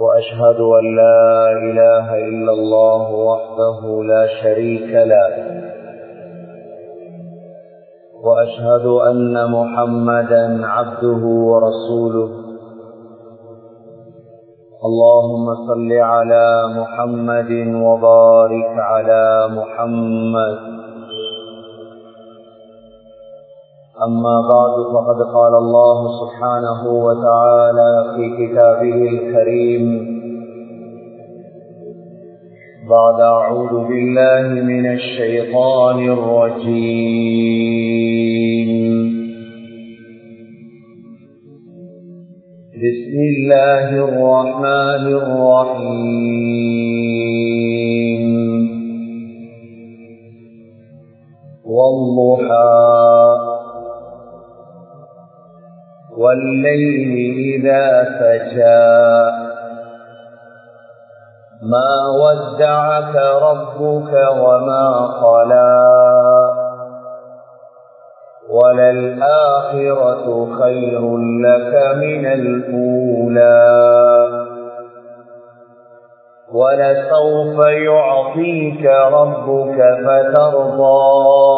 وأشهد أن لا إله إلا الله وحده لا شريك له. وأشهد أن محمدا عبده ورسوله. اللهم صل على محمد وبارك على محمد. أما بعد فقد قال الله سبحانه وتعالى في كتابه الكريم بعد أعوذ بالله من الشيطان الرجيم. بسم الله الرحمن الرحيم. والضحى والليل إذا سجى. ما ودعك ربك وما قلى وللآخرة خير لك من الأولى. ولسوف يعطيك ربك فترضى.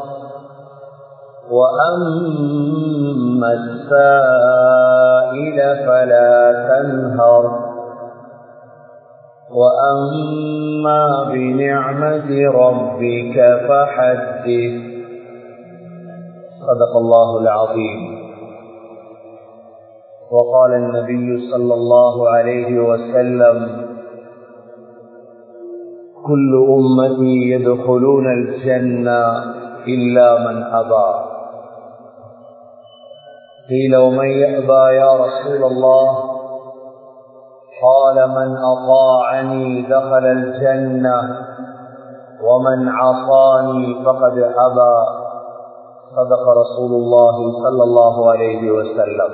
وأما السائل فلا تنهر. وأما بنعمة ربك فحدث. صدق الله العظيم. وقال النبي صلى الله عليه وسلم كل أمتي يدخلون الجنة إلا من أبى. قيل ومن يأبى يا رسول الله قال من أطاعني دخل الجنة ومن عصاني فقد أبى صدق رسول الله صلى الله عليه وسلم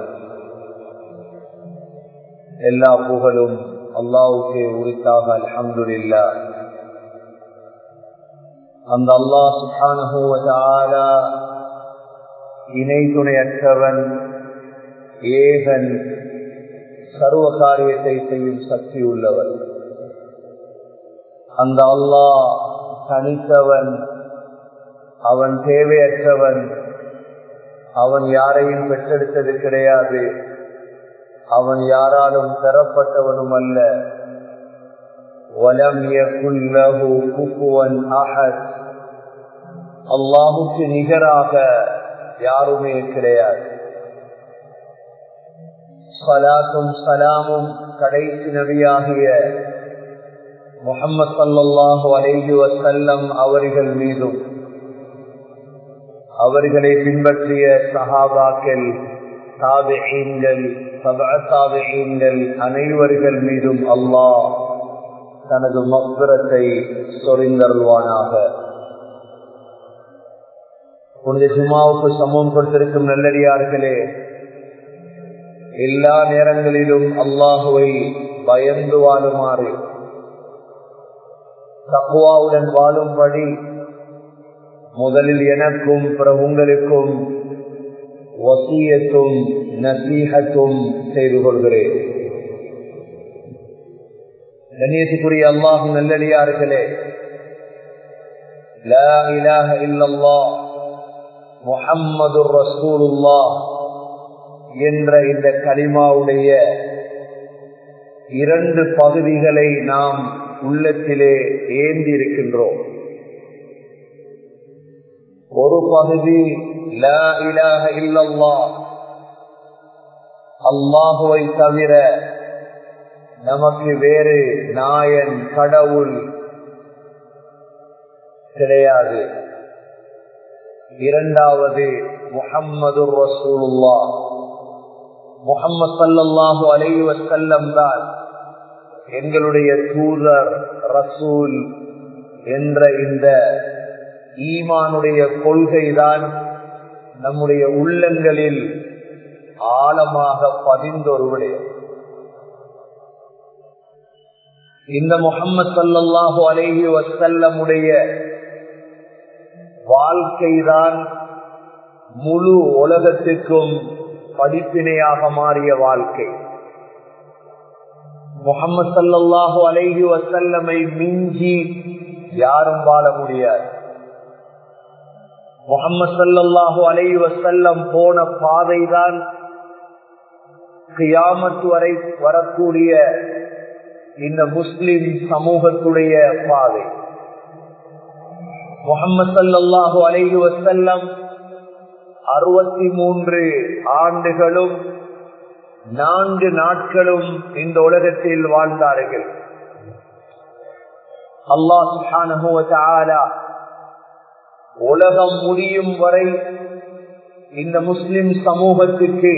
எல்லா புகழும் அல்லாவுக்கே உரித்தாக அல்ஹம்துலில்லா அந்த அல்லாஹ் சுஹானுவ இணை துணையற்றவன் ஏகன் சர்வ காரியத்தை செய்யும் சக்தி உள்ளவன். அந்த அல்லாஹ் தனித்தவன் அவன் தேவையற்றவன் அவன் யாரையும் பெற்றெடுத்தது கிடையாது. அவன் யாராலும் பெறப்பட்டவனும் அல்ல. அல்லாஹுக்கு நிகராக யாருமே கிடையாது. சலாத்தும் சலாமும் கடைசி நபியாகிய முகமது சல்லாஹு அலைஹி வசல்லம் அவர்கள் மீதும் அவர்களை பின்பற்றிய சஹாபாக்கள் தாபிகள் தாபிகள் அனைவர்கள் மீதும் அல்லாஹ் தனது மக்ரத்தை சொரிந்தருள்வானாக. உனது சும்மாவுக்கு சமம் கொடுத்திருக்கும் நல்லடியார்களே எல்லா நேரங்களிலும் அல்லாஹுவை பயந்து வாழுமாறு தக்குவாவுடன் வாழும்படி முதலில் எனக்கும் பிற உங்களுக்கும் வசியத்தும் நசீகத்தும் செய்து கொள்கிறேன். கணேசுக்குரிய அல்லாஹும் நல்லடியார்களே லா இலாஹ இல்லல்லாஹ் முகம்மது ரசூலுல்லா என்ற இந்த கலிமாவுடைய இரண்டு பகுதிகளை நாம் உள்ளத்திலே ஏந்தி இருக்கின்றோம் ஒரு பகுதி லா இல்லல்லா அல்லாஹுவை தவிர நமக்கு வேறு நாயன் கடவுள் கிடையாது. இரண்டாவது முகம்மது ரசூலுல்லா முகம்மது சல்லாஹு அலைஹி வசல்லம் தான் எங்களுடைய தூதர் ரசூல் என்ற இந்த ஈமானுடைய கொள்கைதான் நம்முடைய உள்ளங்களில் ஆழமாக பதிந்தொரு விடயம் இந்த முகம்மது சல்லாஹு அலேஹி வசல்லமுடைய வாழ்க்கைதான் முழு உலகத்துக்கும் படிப்பினையாக மாறிய வாழ்க்கை. முகமது சல்லாஹு அலைஹி வசல்லமை மிஞ்சி யாரும் வாழ முடியாது. முகமது சல்லாஹு அலைஹி வசல்லம் போன பாதைதான் கியாமத்து வரை வரக்கூடிய இந்த முஸ்லிம் சமூகத்துடைய பாதை. முகமது சல்லாஹூ அலைஹி வசல்லம் அறுபத்தி மூன்று ஆண்டுகளும் நான்கு நாட்களும் இந்த உலகத்தில் வாழ்ந்தார்கள். அல்லாஹ் உலகம் முடியும் வரை இந்த முஸ்லிம் சமூகத்துக்கு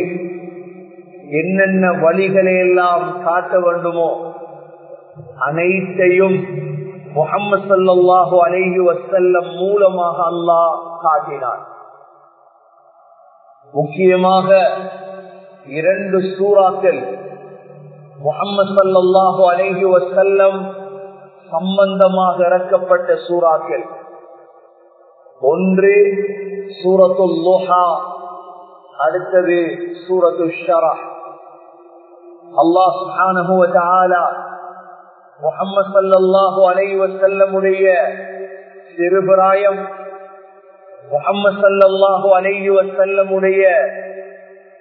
என்னென்ன வழிகளை எல்லாம் காட்ட வேண்டுமோ அனைத்தையும் முகமது சல்லாஹு அலைஹி வசல்லம் மூலமாக அல்லாஹ் காட்டினான் முக்கியமாக இரண்டு சூறாக்கள் முகமது சல்லாஹு அலைஹி வசல்லம் சம்பந்தமாக இறக்கப்பட்ட சூறாக்கள் ஒன்று சூரத்து லோஹா அடுத்தது சூரத்து ஷரா அல்லாஹ் சுஹானஹு வ தஆலா சிறுபிராயம் முஹம்மது ஸல்லல்லாஹு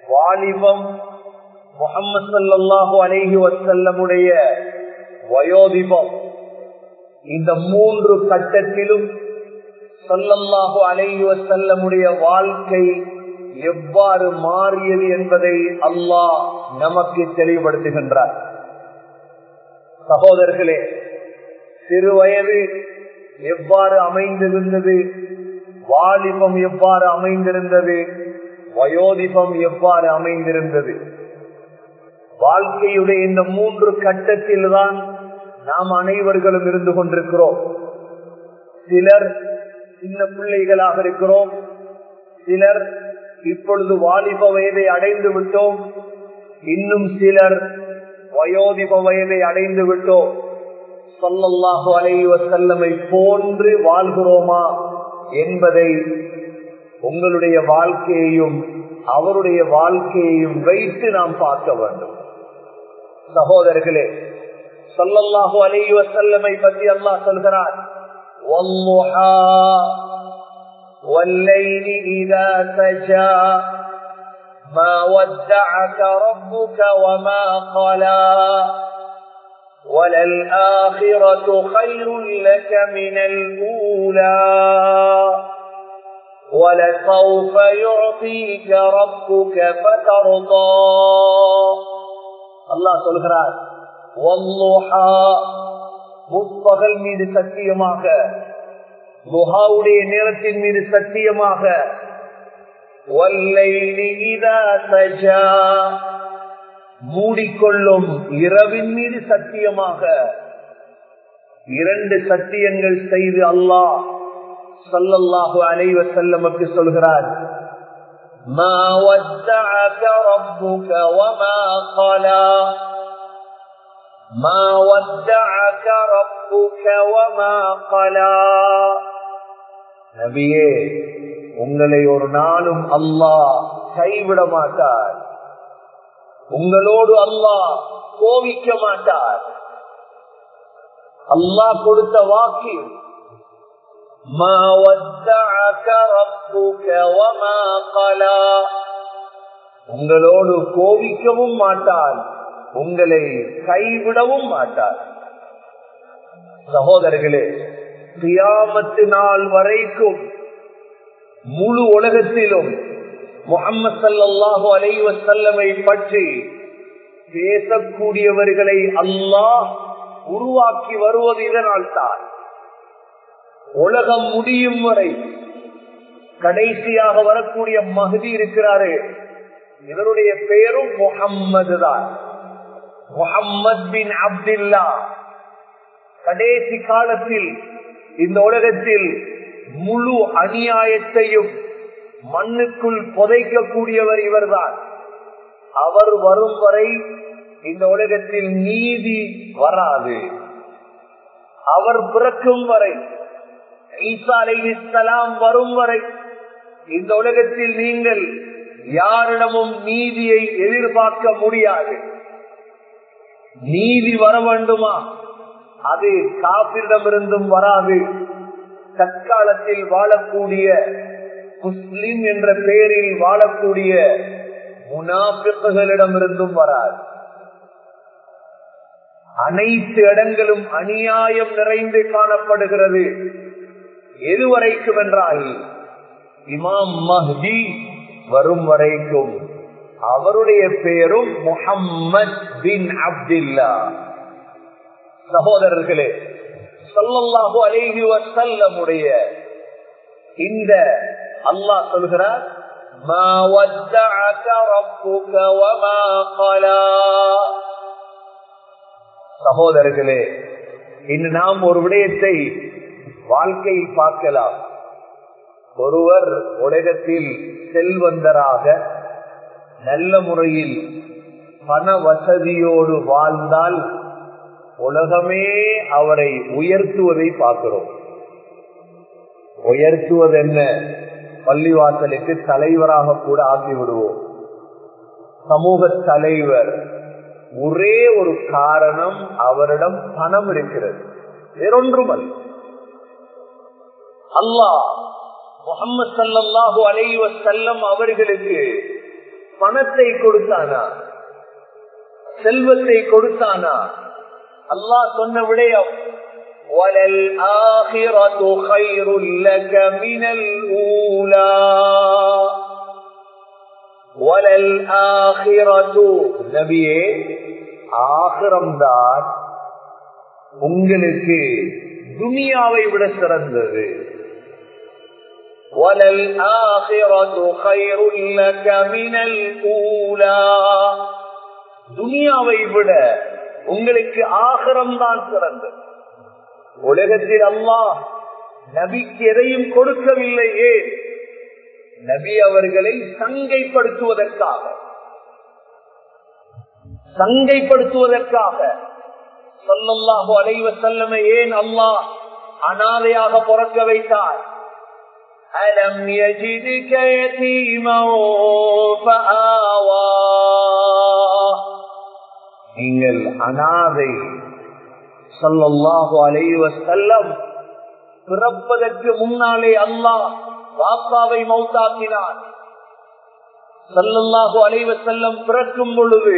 வாலிபம் முஹம்மது ஸல்லல்லாஹு அலைஹி வயோதிபம். இந்த மூன்று கட்டத்திலும் சொல்லல்லாஹு அலைவ செல்லமுடைய வாழ்க்கை எவ்வாறு மாறியது என்பதை அல்லாஹ் நமக்கு தெளிவுபடுத்துகின்றார் சகோதரர்களே சிறு வயது எவ்வாறு அமைந்திருந்தது? வாலிபம் எவ்வாறு அமைந்திருந்தது? வயோதிபம் எவ்வாறு அமைந்திருந்தது? வாழ்க்கையுடைய இந்த மூன்று கட்டத்தில் தான் நாம் அனைவர்களும் இருந்து கொண்டிருக்கிறோம். சிலர் சின்ன பிள்ளைகளாக இருக்கிறோம். சிலர் இப்பொழுது வாலிப வயதை அடைந்து விட்டோம். இன்னும் சிலர் வயோதிப வயதை அடைந்து விட்டோம் சொல்லல்லாஹு அலைவ செல்லமை போன்று வாழ்கிறோமா என்பதை உங்களுடைய வாழ்க்கையையும் அவருடைய வாழ்க்கையையும் வைத்து நாம் பார்க்க வேண்டும் சகோதரர்களே சொல்லல்லாஹு அலைவ செல்லமை பற்றி அல்லாஹ் சொல்கிறார் والليل إذا سجى ما ودعك ربك وما قلى وللآخرة خير لك من الأولى ولسوف يعطيك ربك فترضى الله சொல்கிறார் والضحى முற்பகல் மீது சத்தியமாக முகாவுடைய நேரத்தின் மீது சத்தியமாக மூடிக்கொள்ளும் இரவின் மீது சத்தியமாக இரண்டு சத்தியங்கள் செய்து அல்லாஹ் சல்லல்லாஹு அலைவ செல்லமக்கு சொல்கிறார் நபியே உங்களை ஒரு நாளும் அல்லாஹ் கைவிட மாட்டார். உங்களோடு அல்லாஹ் கோவிக்க மாட்டார். அல்லாஹ் கொடுத்த வாக்கு உங்களோடு கோவிக்கவும் மாட்டார் உங்களை கைவிடவும் மாட்டார். சகோதரர்களே கியாமத்து நாள் வரைக்கும் முழு உலகத்திலும் முகம்மது சல்லாஹு அலைவசல்லமை பற்றி பேசக்கூடியவர்களை அல்லாஹ் உருவாக்கி வருவது இதனால் தான் உலகம் முடியும் வரை கடைசியாக வரக்கூடிய மகதி இருக்கிறாரு. இவருடைய பெயரும் முகம்மது தான். முகம்மது பின் அப்துல்லா. கடைசி காலத்தில் இந்த உலகத்தில் முழு அநியாயத்தையும் மண்ணுக்குள் புதைக்கக்கூடியவர் இவர்தான். அவர் வரும் வரை இந்த உலகத்தில் நீதி வராது. அவர் பிறக்கும் வரை ஈசா வரும் வரை இந்த உலகத்தில் நீங்கள் யாரிடமும் நீதியை எதிர்பார்க்க முடியாது. நீதி வர வேண்டுமா? அது காப்பிரிடமிருந்தும் வராது. தற்காலத்தில் வாழக்கூடிய முஸ்லிம் என்ற பெயரில் வாழக்கூடிய முனாபிப்புகளிடமிருந்தும் வராது. அனைத்து இடங்களும் அநியாயம் நிறைந்து காணப்படுகிறது. எதுவரைக்கும் என்றால் இமாம் மஹ்தி வரும் வரைக்கும் அவருடைய பெயரும் முகம்மது பின் அப்துல்லா. சகோதரர்களே சல்லல்லாஹு அலைஹி வசல்லமுடைய இந்த அல்லாஹ் சொல்கிறார் சகோதரர்களே இன்று நாம் ஒரு விடயத்தை வாழ்க்கையில் பார்க்கலாம். ஒருவர் உலகத்தில் செல்வந்தராக நல்ல முறையில் பண வசதியோடு வாழ்ந்தால் உலகமே அவரை உயர்த்துவதை பார்க்கிறோம். உயர்த்துவது என்ன பள்ளிவாசலுக்கு தலைவராக கூட ஆக்கி விடுவோம் சமூக தலைவர் ஒரே ஒரு காரணம் அவரிடம் பணம் இருக்கிறது. வேறொன்றுமல் அல்லாஹ் முகமது சல்லாஹூ அலைவ செல்லம் அவர்களுக்கு பணத்தை கொடுத்தானா? செல்வத்தை கொடுத்தானா? அல்லாஹ் சொன்ன விடயம் وَلَلْآخِرَةُ خَيْرٌ لَكَ مِنَ الْأُولَى وَلَلْآخِرَةُ நபியே ஆகிரம்தான் உங்களுக்கு துனியாவை விட சிறந்தது وَلَلْآخِرَةُ خَيْرٌ لَكَ مِنَ الْأُولَى துனியாவை விட உங்களுக்கு ஆகிரம் தான் சிறந்தது உலகத்தில் அல்லாஹ் நபிக்கு எதையும் கொடுக்கவில்லையே நபி அவர்களை சங்கைப்படுத்துவதற்காக சங்கைப்படுத்துவதற்காக சொல்லல்லாஹு அலைவ செல்லமை ஏன் அல்லாஹ் அனாதையாக பிறக்க வைத்தார் அலம் يجدك يتيما فآوى நீங்கள் அனாதை சல்லாஹு அலைவ செல்லம் பிறப்பதற்கு முன்னாலே அல்லாஹ் பாப்பாவை மௌத்தாக்கினார். சல்லல்லாஹு அலைவ செல்லம் பிறக்கும் பொழுது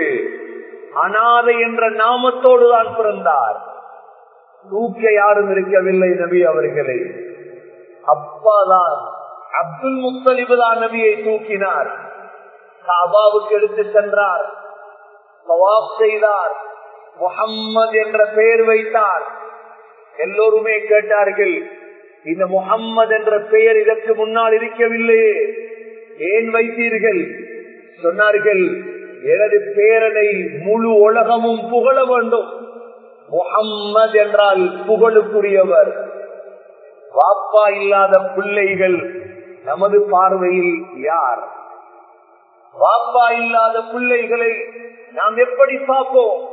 அனாதை என்ற நாமத்தோடு தான் பிறந்தார். தூக்க யாரும் இருக்கவில்லை நபி அவர்களை. அப்பாதான் அப்துல் முத்தலிபு தான் நபியை தூக்கினார். காபாவுக்கு எடுத்து சென்றார். சவாப் செய்தார். முகம்மது என்ற பெயர் வைத்தார். எல்லோருமே கேட்டார்கள் இந்த முகம்மது என்ற பெயர் இதற்கு முன்னால் இருக்கவில்லையே. ஏன் வைத்தீர்கள்? சொன்னார்கள் எனது பேரனை முழு உலகமும் புகழ வேண்டும். முகம்மது என்றால் புகழுக்குரியவர். வாப்பா இல்லாத பிள்ளைகள் நமது பார்வையில் யார்? வாப்பா இல்லாத பிள்ளைகளை நாம் எப்படி பார்ப்போம்?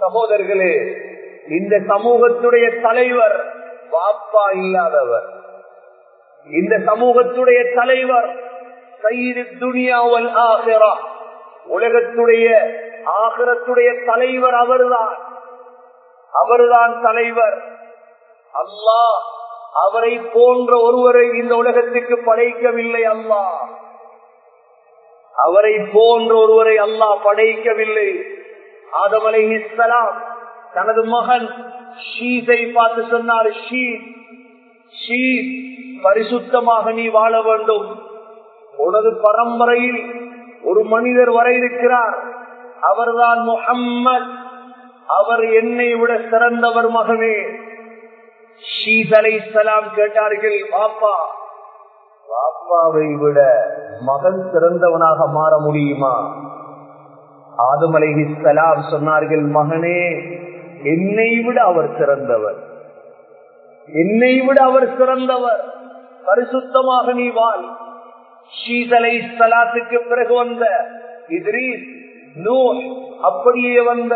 சகோதரர்களே இந்த சமூகத்துடைய தலைவர் வாப்பா இல்லாதவர். இந்த சமூகத்துடைய தலைவர் சைது துனியாவல் ஆகிறா உலகத்துடைய ஆகரத்துடைய தலைவர் அவர்தான். அவர்தான் தலைவர். அல்லாஹ் அவரை போன்ற ஒருவரை இந்த உலகத்துக்கு படைக்கவில்லை அல்லாஹ். அவரை போன்ற ஒருவரை அல்லாஹ் படைக்கவில்லை. ஆதம் அலை இஸ்லாம் தனது மகன் ஷீதை பார்த்து சொன்னார் ஷீத் ஷீத் பரிசுத்தமாக நீ வாழ வேண்டும். உனது பரம்பரையில் ஒரு மனிதர் வர இருக்கிறார். அவர்தான் முகம்மது அவர் என்னை விட சிறந்தவர் மகனே. ஷீத் அலை சலாம் கேட்டார்கள் பாப்பா பாப்பாவை விட மகன் சிறந்தவனாக மாற முடியுமா? ஆதம் சலாம் சொன்னார்கள் மகனே என்னை விட அவர் சிறந்தவர். என்னை விட அவர் சிறந்தவர். பரிசுத்தமாக நீ வாழ். ஷீதலை சலாத்துக்கு பிறகு வந்த இத்ரீஸ் நூல் அப்படியே வந்த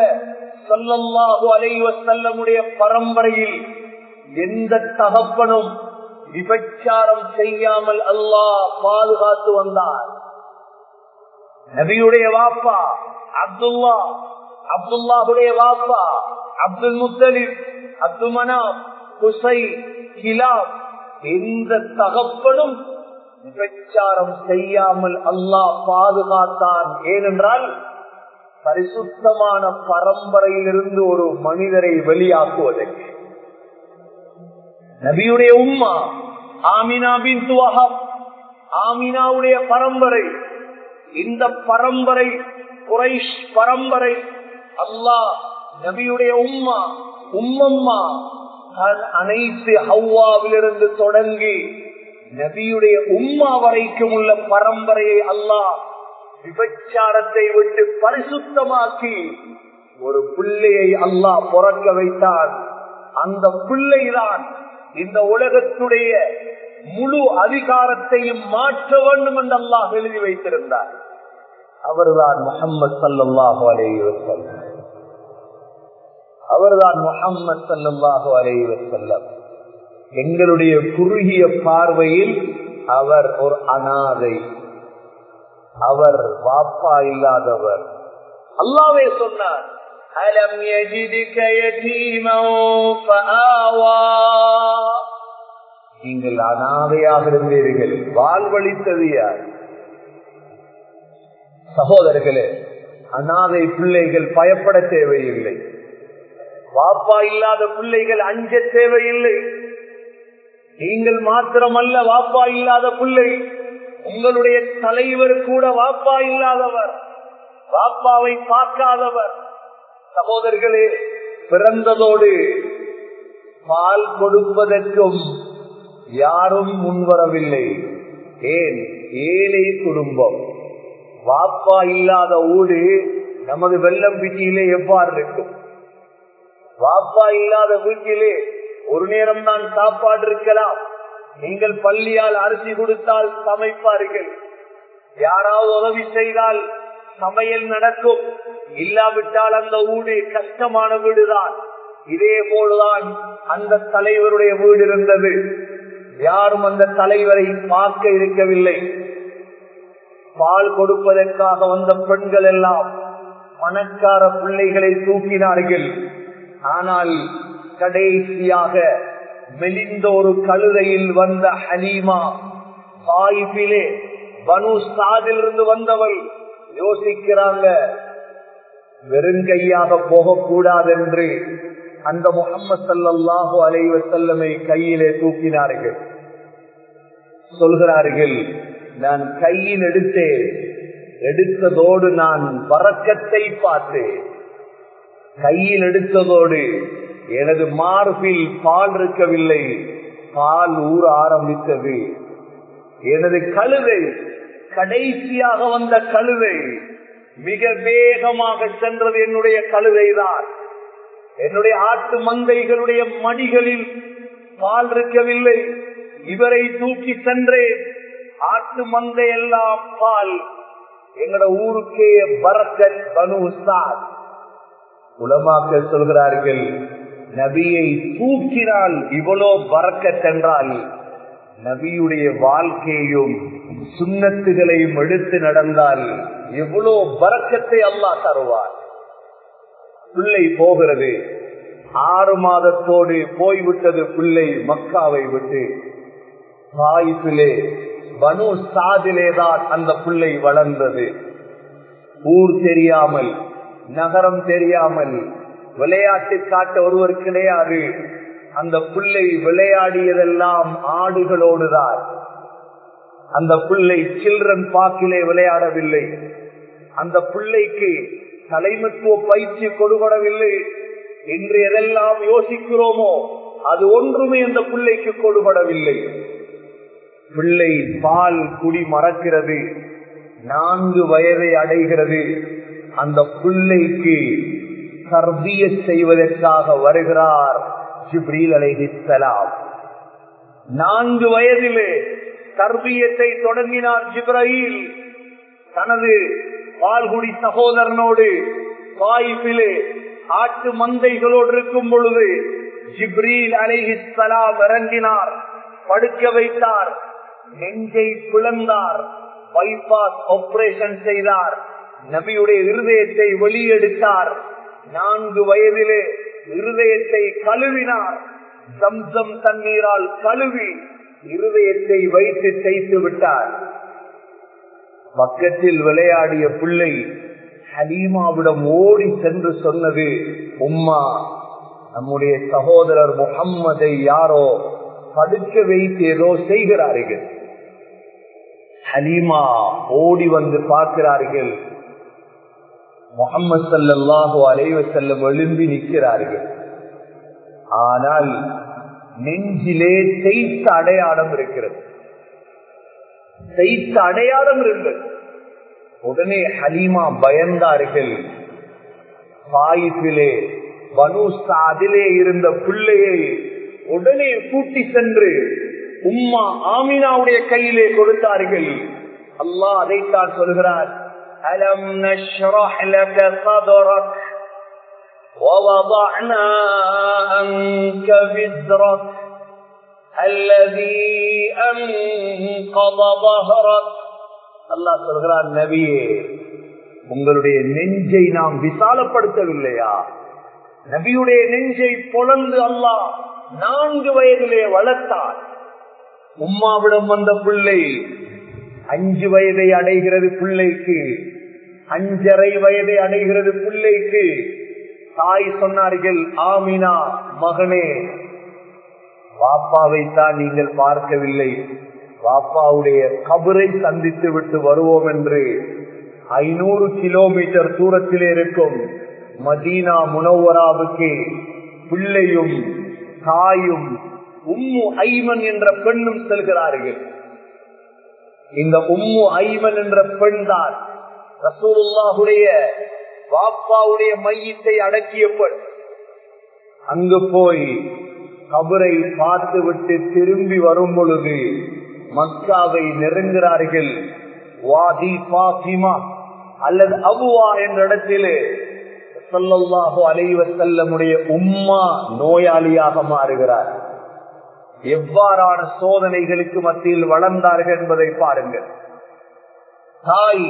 சொல்லல்லாஹு அலைவ செல்லமுடைய பரம்பரையில் எந்த தகப்பனும் விபச்சாரம் செய்யாமல் அல்லாஹ் பாதுகாத்து வந்தார். நபியுடைய வாப்பா அப்துல்லா அப்துல்லாஹுடைய வாப்பா அப்துல் முத்தலிப் அப்துல் மனாப் குசை கிலாப் எந்த தகப்பனும் விபச்சாரம் செய்யாமல் அல்லாஹ் பாதுகாத்தான். ஏனென்றால் பரிசுத்தமான பரம்பரையிலிருந்து ஒரு மனிதரை வெளியாக்குவதற்கு நபியுடைய உம்மா ஆமினா பின் துவஹப் ஆமினாவுடைய பரம்பரை. இந்த பரம்பரை குறைஷ் பரம்பரை அல்லாஹ் நபியுடைய உம்மா உம்மம்மா அனைத்து ஹவ்வாவிலிருந்து தொடங்கி நபியுடைய உம்மா வரைக்கும் உள்ள பரம்பரையை அல்லாஹ் விபச்சாரத்தை விட்டு பரிசுத்தமாக்கி ஒரு பிள்ளையை அல்லாஹ் பிறக்க வைத்தான். அந்த பிள்ளைதான் இந்த உலகத்துடைய முழு அதிகாரத்தையும் மாற்ற வேண்டும் என்று அல்லாஹ் எழுதி வைத்திருந்தார். அவர்தான் முகம்மது சல்லாஹு அலைஹி அவர்தான் முகம்மது சல்லாஹு அலைஹி எங்களுடைய குறுகிய பார்வையில் அவர் ஒரு அனாதை. அவர் வாப்பா இல்லாதவர். அல்லாவே சொன்னார் அலம் يجدك يتيما فآوى நீங்கள் அனாதையாக இருந்தீர்கள் வாழ்வழித்தது யார் சகோதரர்களே அனாதை பிள்ளைகள் பயப்பட தேவையில்லை வாப்பா இல்லாத பிள்ளைகள் அஞ்ச தேவையில்லை நீங்கள் மாத்திரமல்ல வாப்பா இல்லாத பிள்ளை உங்களுடைய தலைவர் கூட வாப்பா இல்லாதவர் வாப்பாவை பார்க்காதவர் சகோதரர்களே பிறந்ததோடு பால் கொடுப்பதற்கும் யாரும் முன்வரவில்லை. ஏன்? ஏழை குடும்பம். வாப்பா இல்லாத ஊடு நமது வெள்ளம் பிட்டியிலே எவ்வாறு இருக்கும்? வாப்பா இல்லாத வீட்டிலே ஒரு நேரம் தான் சாப்பாடு இருக்கலாம். நீங்கள் பள்ளியால் அரிசி கொடுத்தால் சமைப்பார்கள். யாராவது உதவி செய்தால் சமையல் நடக்கும். இல்லாவிட்டால் அந்த வீடு கஷ்டமான வீடுதான். இதே போலதான் அந்த தலைவருடைய வீடு இருந்தது. யாரும் அந்த தலைவரை பார்க்க இருக்கவில்லை. பால் கொடுப்பதற்காக வந்த பெண்கள் எல்லாம் பணக்கார பிள்ளைகளை தூக்கினார்கள். ஆனால் கடைசியாக மெலிந்த ஒரு கழுதையில் வந்த ஹலீமா சாயிபிலே பனு சாதிலிருந்து வந்தவள் யோசிக்கிறாங்க. வெறுங்கையாக போகக்கூடாது என்று அந்த முகம்மது சல்லாஹு அலைவ செல்லமை கையிலே தூக்கினார்கள். சொல்கிறார்கள் நான் கையில் எடுத்தேன். எடுத்ததோடு நான் வரக்கத்தை பார்த்தேன். கையில் எடுத்ததோடு எனது மார்பில் பால் இருக்கவில்லை. பால் ஊற ஆரம்பித்தது. எனது கழுதை கடைசியாக வந்த கழுதை மிக வேகமாக சென்றது என்னுடைய கழுதை தான் என்னுடைய ஆட்டு மந்தைகளுடைய மடிகளில் பால் இருக்கவில்லை இவரை தூக்கி சென்றேன். ஆட்டு மந்தை எல்லாம் பால். எங்கட ஊருக்கே பரக்கன் பனு சார் உலமாக்கள் சொல்கிறார்கள் நபியை தூக்கினால் இவ்வளோ பறக்க சென்றால் நபியுடைய வாழ்க்கையும் சுண்ணத்துகளையும் எடுத்து நடந்தால் எவ்வளோ பறக்கத்தை அல்லாஹ் தருவார். பிள்ளை போகிறது. ஆறு மாதத்தோடு போய்விட்டது பிள்ளை மக்காவை விட்டு. வாய்ப்பிலே பனு சாதிலேதான் அந்த பிள்ளை வளர்ந்தது. ஊர் தெரியாமல் நகரம் தெரியாமல் விளையாட்டு காட்ட ஒருவர் கிடையாது. அந்த பிள்ளை விளையாடியதெல்லாம் ஆடுகளோடுதான் அந்த பிள்ளை சில்ட்ரன் பார்க்கிலே விளையாடவில்லை. அந்த பிள்ளைக்கு தலைமத்துவ பயிற்சி கொடுபடவில்லை. என்று எதெல்லாம் யோசிக்கிறோமோ அது ஒன்றுமே அந்த பிள்ளைக்கு கொடுபடவில்லை. பிள்ளை பால் குடி மறக்கிறது. நான்கு வயதை அடைகிறது. அந்த பிள்ளைக்கு கர்பிய செய்வதற்காக வருகிறார் ஜிப்ரீல் அலைஹிஸ்ஸலாம் நான்கு வயதிலே தர்பியத்தை தொடங்கினார் ஜிப்ரஹீல் தனது பால்குடி சகோதரனோடு வாய்ப்பிலே ஆட்டு மந்தைகளோடு இருக்கும் பொழுது ஜிப்ரீல் அலைஹிஸ்ஸலாம் இறங்கினார் படுக்க வைத்தார் நெஞ்சை பிளந்தார் பைபாஸ் ஆபரேஷன் செய்தார் நபியுடைய இருதயத்தை வெளியெடுத்தார் நான்கு வயதிலே இருதயத்தை கழுவினார் சம்சம் தண்ணீரால் கழுவி இருதயத்தை வைத்து செய்து விட்டார். பக்கத்தில் விளையாடிய பிள்ளை ஹலீமாவிடம் ஓடி சென்று சொன்னது உம்மா நம்முடைய சகோதரர் முகம்மதை யாரோ படுக்க வைத்து ஏதோ செய்கிறார்கள். ஹலீமா ஓடி வந்து பார்க்கிறார்கள். முகம்மது சல்லாஹு அலைவ செல்லம் எழும்பி நிற்கிறார்கள். ஆனால் நெஞ்சிலே தைத்த அடையாளம் இருக்கிறது. தைத்த அடையாளம் இருந்தது. உடனே ஹலீமா பயந்தார்கள். வாயிப்பிலே வனுசா அதிலே இருந்த பிள்ளையை உடனே கூட்டி சென்று உம்மா ஆமினாவுடைய கையிலே கொடுத்தார்கள். அல்லாஹ் அதைத்தான் சொல்கிறார். அலம் நஷ்ரஹ் லக சதரக் ووضعنا عنك وزرك الذي أنقض ظهرك அல்லாஹ் சொல்கிறார் நபியே உங்களுடைய நெஞ்சை நாம் விசாலப்படுத்தவில்லையா நபியுடைய நெஞ்சை பொழந்து அல்லாஹ் நான்கு வயதிலே வளர்த்தார் உம்மாவிடம் வந்த பிள்ளை அஞ்சு வயதை அடைகிறது பிள்ளைக்கு அஞ்சரை வயதை அடைகிறது பிள்ளைக்கு தாய் சொன்னார்கள் ஆமினா மகனே. வாப்பாவை தான் நீங்கள் பார்க்கவில்லை. வாப்பாவுடைய கபரை சந்தித்து விட்டு வருவோம் என்று ஐநூறு கிலோமீட்டர் தூரத்திலே இருக்கும் மதீனா முனவராவுக்கு பிள்ளையும் தாயும் உம்மு ஐமன் என்ற பெண்ணும் செல்கிறார்கள். இந்த உம்மு ஐமன் என்ற பெண் தான் ரசூலுல்லாஹுடைய பாப்பாவுடைய மையத்தை அடக்கியப்பள் அங்கு போய் கபரை பார்த்து விட்டு திரும்பி வரும் பொழுது மக்காவை நெருங்குகிறார்கள். வாதி பாசிமா அல்லது அபுவா என்ற இடத்திலே சொல்லல்லாஹு அலைவ செல்லமுடைய உம்மா நோயாளியாக மாறுகிறார். எவ்வாறான சோதனைகளுக்கு மத்தியில் வளர்ந்தார்கள் என்பதை பாருங்கள். தாய்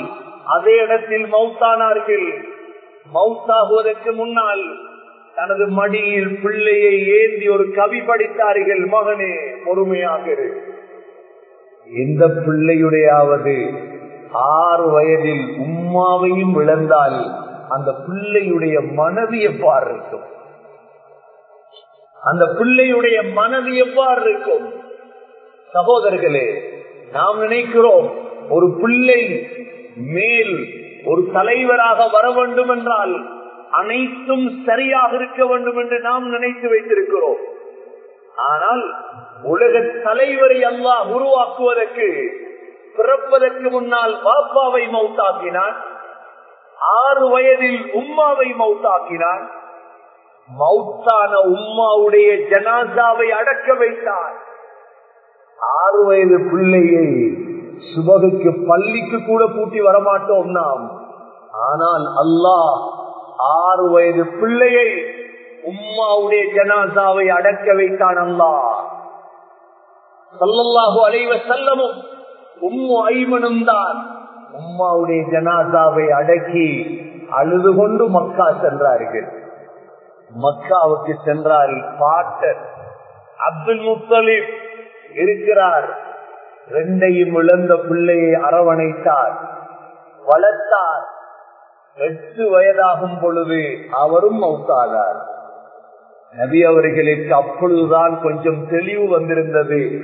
அதே இடத்தில் மௌத்தானார்கள். மவுத்தாகுவதற்கு முன்னால் தனது மடியில் பிள்ளையை ஏந்தி ஒரு கவி படித்தார்கள் மகனே பொறுமையாக இந்த எந்த பிள்ளையுடையாவது ஆறு வயதில் உம்மாவையும் இழந்தால் அந்த பிள்ளையுடைய மனைவி எவ்வாறு இருக்கும்? அந்த பிள்ளையுடைய மனது எவ்வாறு இருக்கும்? சகோதரர்களே நாம் நினைக்கிறோம் ஒரு பிள்ளை மேல் ஒரு தலைவராக வர வேண்டும் என்றால் அனைத்தும் சரியாக இருக்க வேண்டும் என்று நாம் நினைத்து வைத்திருக்கிறோம். ஆனால் உலக தலைவரை அல்லா உருவாக்குவதற்கு பிறப்பதற்கு முன்னால் பாப்பாவை மௌத்தாக்கினான் ஆறு வயதில் உம்மாவை மௌத்தாக்கினான் மௌத்தான உம்மாவுடைய ஜனாசாவை அடக்க வைத்தார். ஆறு வயது பிள்ளையை சுபகுக்கு பள்ளிக்கு கூட பூட்டி வரமாட்டோம் நாம் ஆனால் அல்லாஹ் ஆறு வயது பிள்ளையை உம்மாவுடைய ஜனாசாவை அடக்க வைத்தான் அல்லாஹ். சல்லல்லாஹு அலைவ செல்லமும் உம்மு ஐமனும் தான் உம்மாவுடைய ஜனாசாவை அடக்கி அழுது கொண்டு மக்கா சென்றார்கள். மக்காவுக்கு சென்றால் பாட்டர் அப்துல் முத்தலிப் இருக்கிறார். ரெண்டையும் இழந்த பிள்ளையை அரவணைத்தார் வளர்த்தார். எட்டு வயதாகும் பொழுது அவரும் மௌத்தாதார் நபி அவர்களுக்கு அப்பொழுதுதான் கொஞ்சம் தெளிவு வந்திருந்தது.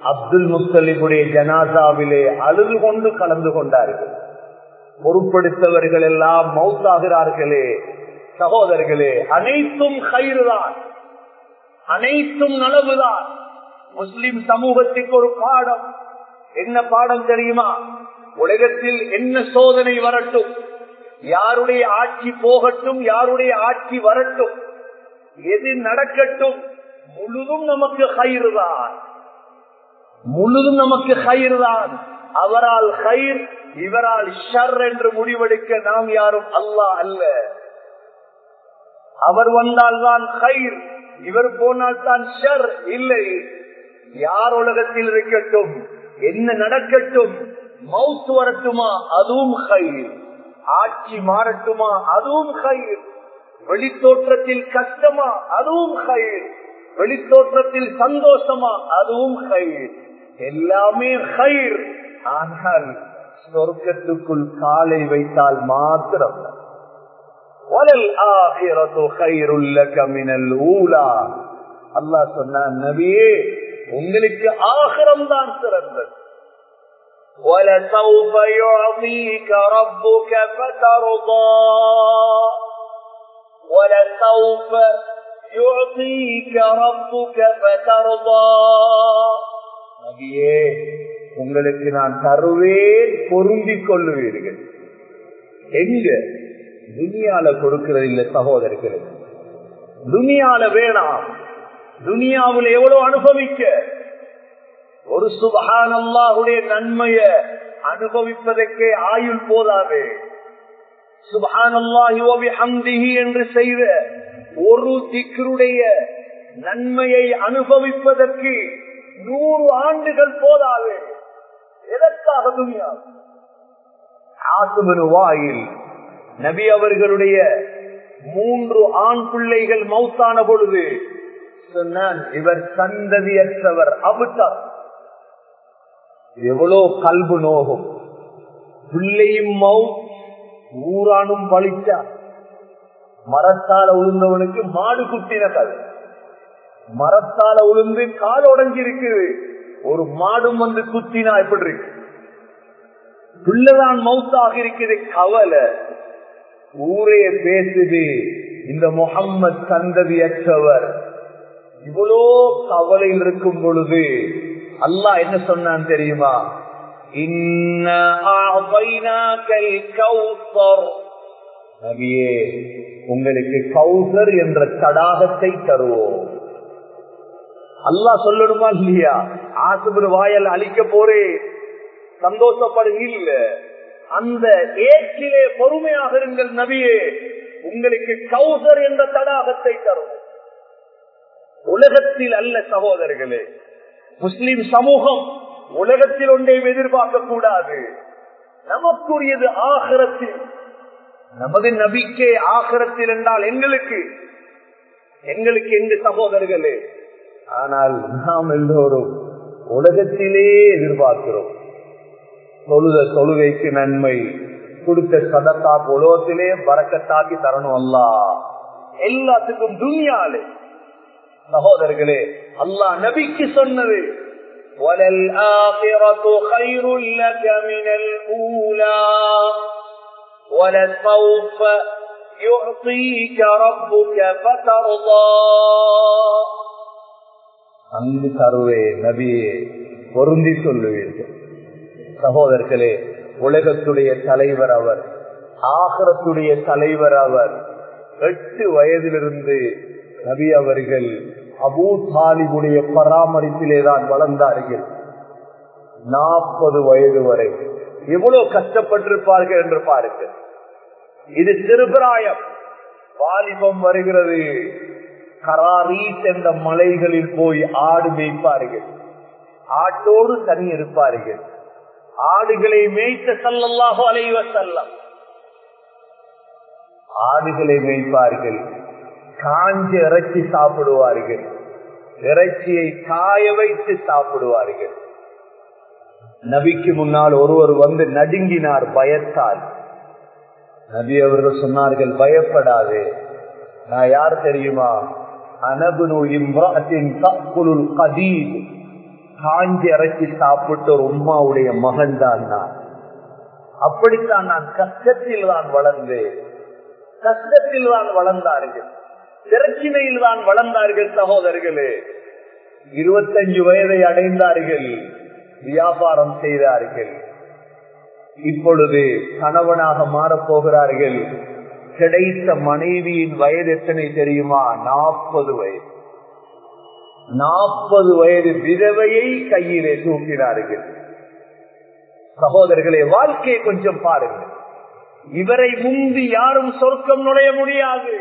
அப்துல் முஸ்தலிபுடைய ஜனாசாவிலே அழுது கொண்டு கலந்து கொண்டார்கள். பொருட்படுத்தவர்கள் எல்லாம் மௌத்தாகிறார்களே. சகோதரர்களே அனைத்தும் கயிறுதான். அனைத்தும் நலவுதான். முஸ்லிம் சமூகத்துக்கு ஒரு பாடம். என்ன பாடம் தெரியுமா? உலகத்தில் என்ன சோதனை வரட்டும்? யாருடைய ஆட்சி போகட்டும் யாருடைய ஆட்சி வரட்டும்? எது நடக்கட்டும்? முழுதும் நமக்கு கயிறுதான் முழுதும் நமக்கு கயிறுதான் அவரால் கயிர் இவரால் ஷர் என்று முடிவெடுக்க நாம் யாரும் அல்லா அல்ல. அவர் வந்தால் தான் கயிர் இவர் போனால் தான் ஷர் இல்லை. யார் உலகத்தில் இருக்கட்டும் என்ன நடக்கட்டும் மவுத்து வரட்டுமா அதுவும் கயிர் ஆட்சி மாறட்டுமா அதுவும் கயிர் வெளித்தோற்றத்தில் கஷ்டமா அதுவும் கயிர் வெளித்தோற்றத்தில் சந்தோஷமா அதுவும் கயிர் எல்லாமே கயிர் ஆனால் சொர்க்கத்துக்குள் காலை வைத்தால் மாத்திரம். அல்லா சொன்ன நபியே உங்களுக்கு ஆகரம் தான் சிறந்தது ولسوف يعطيك ربك فترضى ولسوف يعطيك ربك فترضى நபியே உங்களுக்கு நான் தருவேன் பொருந்திக் கொள்ளுவீர்கள் எங்க துனியால கொடுக்கிறது இல்ல சகோதரர்களே துனியால வேணாம் துனியாவில் எவ்வளவு அனுபவிக்க? ஒரு சுபகான் அல்லாஹுடைய நன்மைய அனுபவிப்பதற்கே ஆயுள் போதாது. சுபகான் அல்லாஹி என்று செய்த ஒரு திக்கருடைய நன்மையை அனுபவிப்பதற்கு நூறு ஆண்டுகள் போதாது. எதற்காக துணியா ஆசுமனு வாயில் நபி அவர்களுடைய மூன்று ஆண் பிள்ளைகள் மௌத்தான பொழுது சொன்னான் இவர் சந்ததியற்றவர் அபுத்தார். எவ்வளோ கல்பு நோகும். பிள்ளையும் மவுத் ஊரானும் பழிச்சா மரத்தால உளுந்தவனுக்கு மாடு குட்டின கல். மரத்தால உளுந்து கால் உடஞ்சிருக்குது ஒரு மாடும் வந்து குத்தினா எப்படி இருக்கு? பிள்ளைதான் மவுத்தாக இருக்குது கவலை. ஊரே பேசுது இந்த முகம்மது சந்ததியற்றவர். இவ்வளோ கவலையில் இருக்கும் பொழுது அல்லாஹ் என்ன சொன்னான் தெரியுமா? நபியே உங்களுக்கு கௌசர் என்ற தடாகத்தை தருவோம். அல்லாஹ் சொல்லணுமா இல்லையா? ஆசுபர் வாயல் அழிக்க போறே சந்தோஷப்படுகிற அந்த ஏற்றிலே பொறுமையாக இருங்கள் நபியே. உங்களுக்கு கௌசர் என்ற தடாகத்தை தருவோம். உலகத்தில் அல்ல சகோதரர்களே. முஸ்லிம் சமூகம் உலகத்தில் ஒன்றையும் எதிர்பார்க்க கூடாது. நமக்குரியது ஆகரத்தில். நமது நபிக்கை ஆகரத்தில் என்றால் எங்களுக்கு. எங்களுக்கு எங்க சகோதரர்களே. ஆனால் நாம் எல்லோரும் உலகத்திலே எதிர்பார்க்கிறோம். தொழுத தொழுகைக்கு நன்மை கொடுத்த சதத்தா உலகத்திலே பறக்கத்தாக்கி தரணும் அல்லா எல்லாத்துக்கும் துணியாலே சகோதரர்களே அல்லா நபிக்கு சொன்னது அங்கு தருவே நபியே பொருந்தி சொல்லுவீர்கள். சகோதரர்களே உலகத்துடைய தலைவர் அவர் ஆகரத்துடைய தலைவர் அவர் எட்டு வயதிலிருந்து நபி அவர்கள் அபூ தாலிபுடைய பராமரிப்பிலே தான் வளர்ந்தார்கள் நாற்பது வயது வரை. எவ்வளவு கஷ்டப்பட்டிருப்பார்கள் என்று பாருங்கள். இது சிறுபிராயம். வாலிபம் வருகிறது. கராரீஸ் என்ற மலைகளில் போய் ஆடு மேய்ப்பார்கள். ஆட்டோடு தனி இருப்பார்கள். ஆடுகளை மேய்த்த சல்லல்லாஹு அலைவ செல்லம் ஆடுகளை மேய்ப்பார்கள். காஞ்ச இறைச்சி சாப்பிடுவார்கள். இறைச்சியை காய வைத்து சாப்பிடுவார்கள். நபிக்கு முன்னால் ஒருவர் வந்து நடுங்கினார் பயத்தால். நபி அவர்கள் சொன்னார்கள் பயப்படாது. நான் யார் தெரியுமா? அனபுனு இம்ராத்தின் தக்குலுல் கதீத் காஞ்சி இறைச்சி சாப்பிட்டு ஒரு உம்மாவுடைய மகன் தான் நான். அப்படித்தான் நான் கஷ்டத்தில் தான் வளர்ந்தேன். கஷ்டத்தில் தான் வளர்ந்தார்கள். பிரச்சினையில் தான் வளர்ந்தார்கள் சகோதரர்களே. இருபத்தஞ்சு வயதை அடைந்தார்கள் வியாபாரம் செய்தார்கள். இப்பொழுது கணவனாக மாறப்போகிறார்கள். கிடைத்த மனைவியின் வயது எத்தனை தெரியுமா? நாற்பது வயது. நாற்பது வயது விதவையை கையிலே தூக்கினார்கள். சகோதரர்களே வாழ்க்கையை கொஞ்சம் பாருங்கள். இவரை முந்தி யாரும் சொர்க்கம் நுழைய முடியாது.